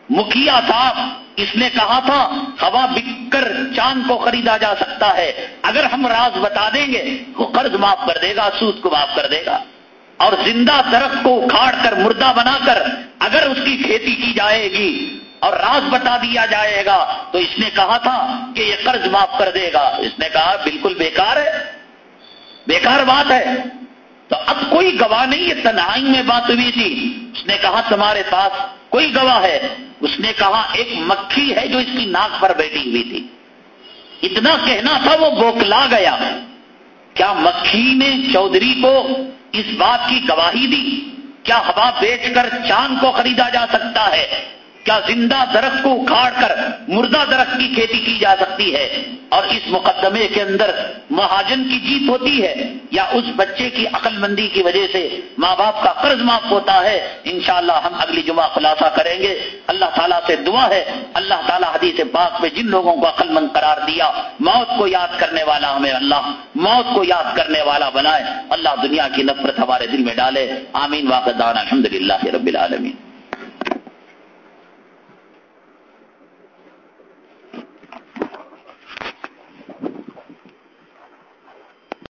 Speaker 1: مکھیا صاحب اس نے کہا تھا، ہوا بک کر چاند کو خریدا جا سکتا ہے۔ اگر ہم راز بتا دیں گے، وہ قرض معاف کر دے گا، سود کو معاف کر دے گا۔ اور زندہ درخت کو اکھاڑ کر مردہ بنا کر اگر اس کی کھیتی کی جائے گی اور راز بتا دیا جائے گا۔ تو اس نے کہا تھا کہ یہ قرض معاف کر دے گا۔ اس نے کہا، بالکل بیکار ہے۔ بیکار بات ہے۔ تو اب کوئی گواہ نہیں یہ تنہائی میں بات ہوئی تھی۔ اس نے کہا، تمہارے پاس کوئی گواہ ہے؟ اس نے کہا، ایک مکھی ہے جو اس کی ناک پر بیٹھی ہوئی تھی۔ اتنا کہنا تھا، وہ بوکلا گیا۔ کیا مکھی نے چودھری کو اس بات کی گواہی دی؟ کیا ہوا بیچ کر چاند کو خریدا جا سکتا ہے؟ کیا زندہ درخت کو اکھاڑ کر مردہ درخت کی کھیتی کی جا سکتی ہے اور اس مقدمے کے اندر مہاجن کی جیت ہوتی ہے یا اس بچے کی عقل مندی کی وجہ سے ماں باپ کا قرض معاف ہوتا ہے؟ انشاءاللہ ہم اگلی جمعہ خلاصہ کریں گے۔ اللہ تعالیٰ سے دعا ہے۔ اللہ تعالیٰ حدیث پاک میں جن لوگوں کو عقل مند قرار دیا، موت کو یاد کرنے والا ہمیں اللہ، موت کو یاد کرنے والا بنائے۔ اللہ دنیا کی نفرت ہمارے دل میں ڈالے۔ آمین۔ واقع الحمد للہ رب العالمین۔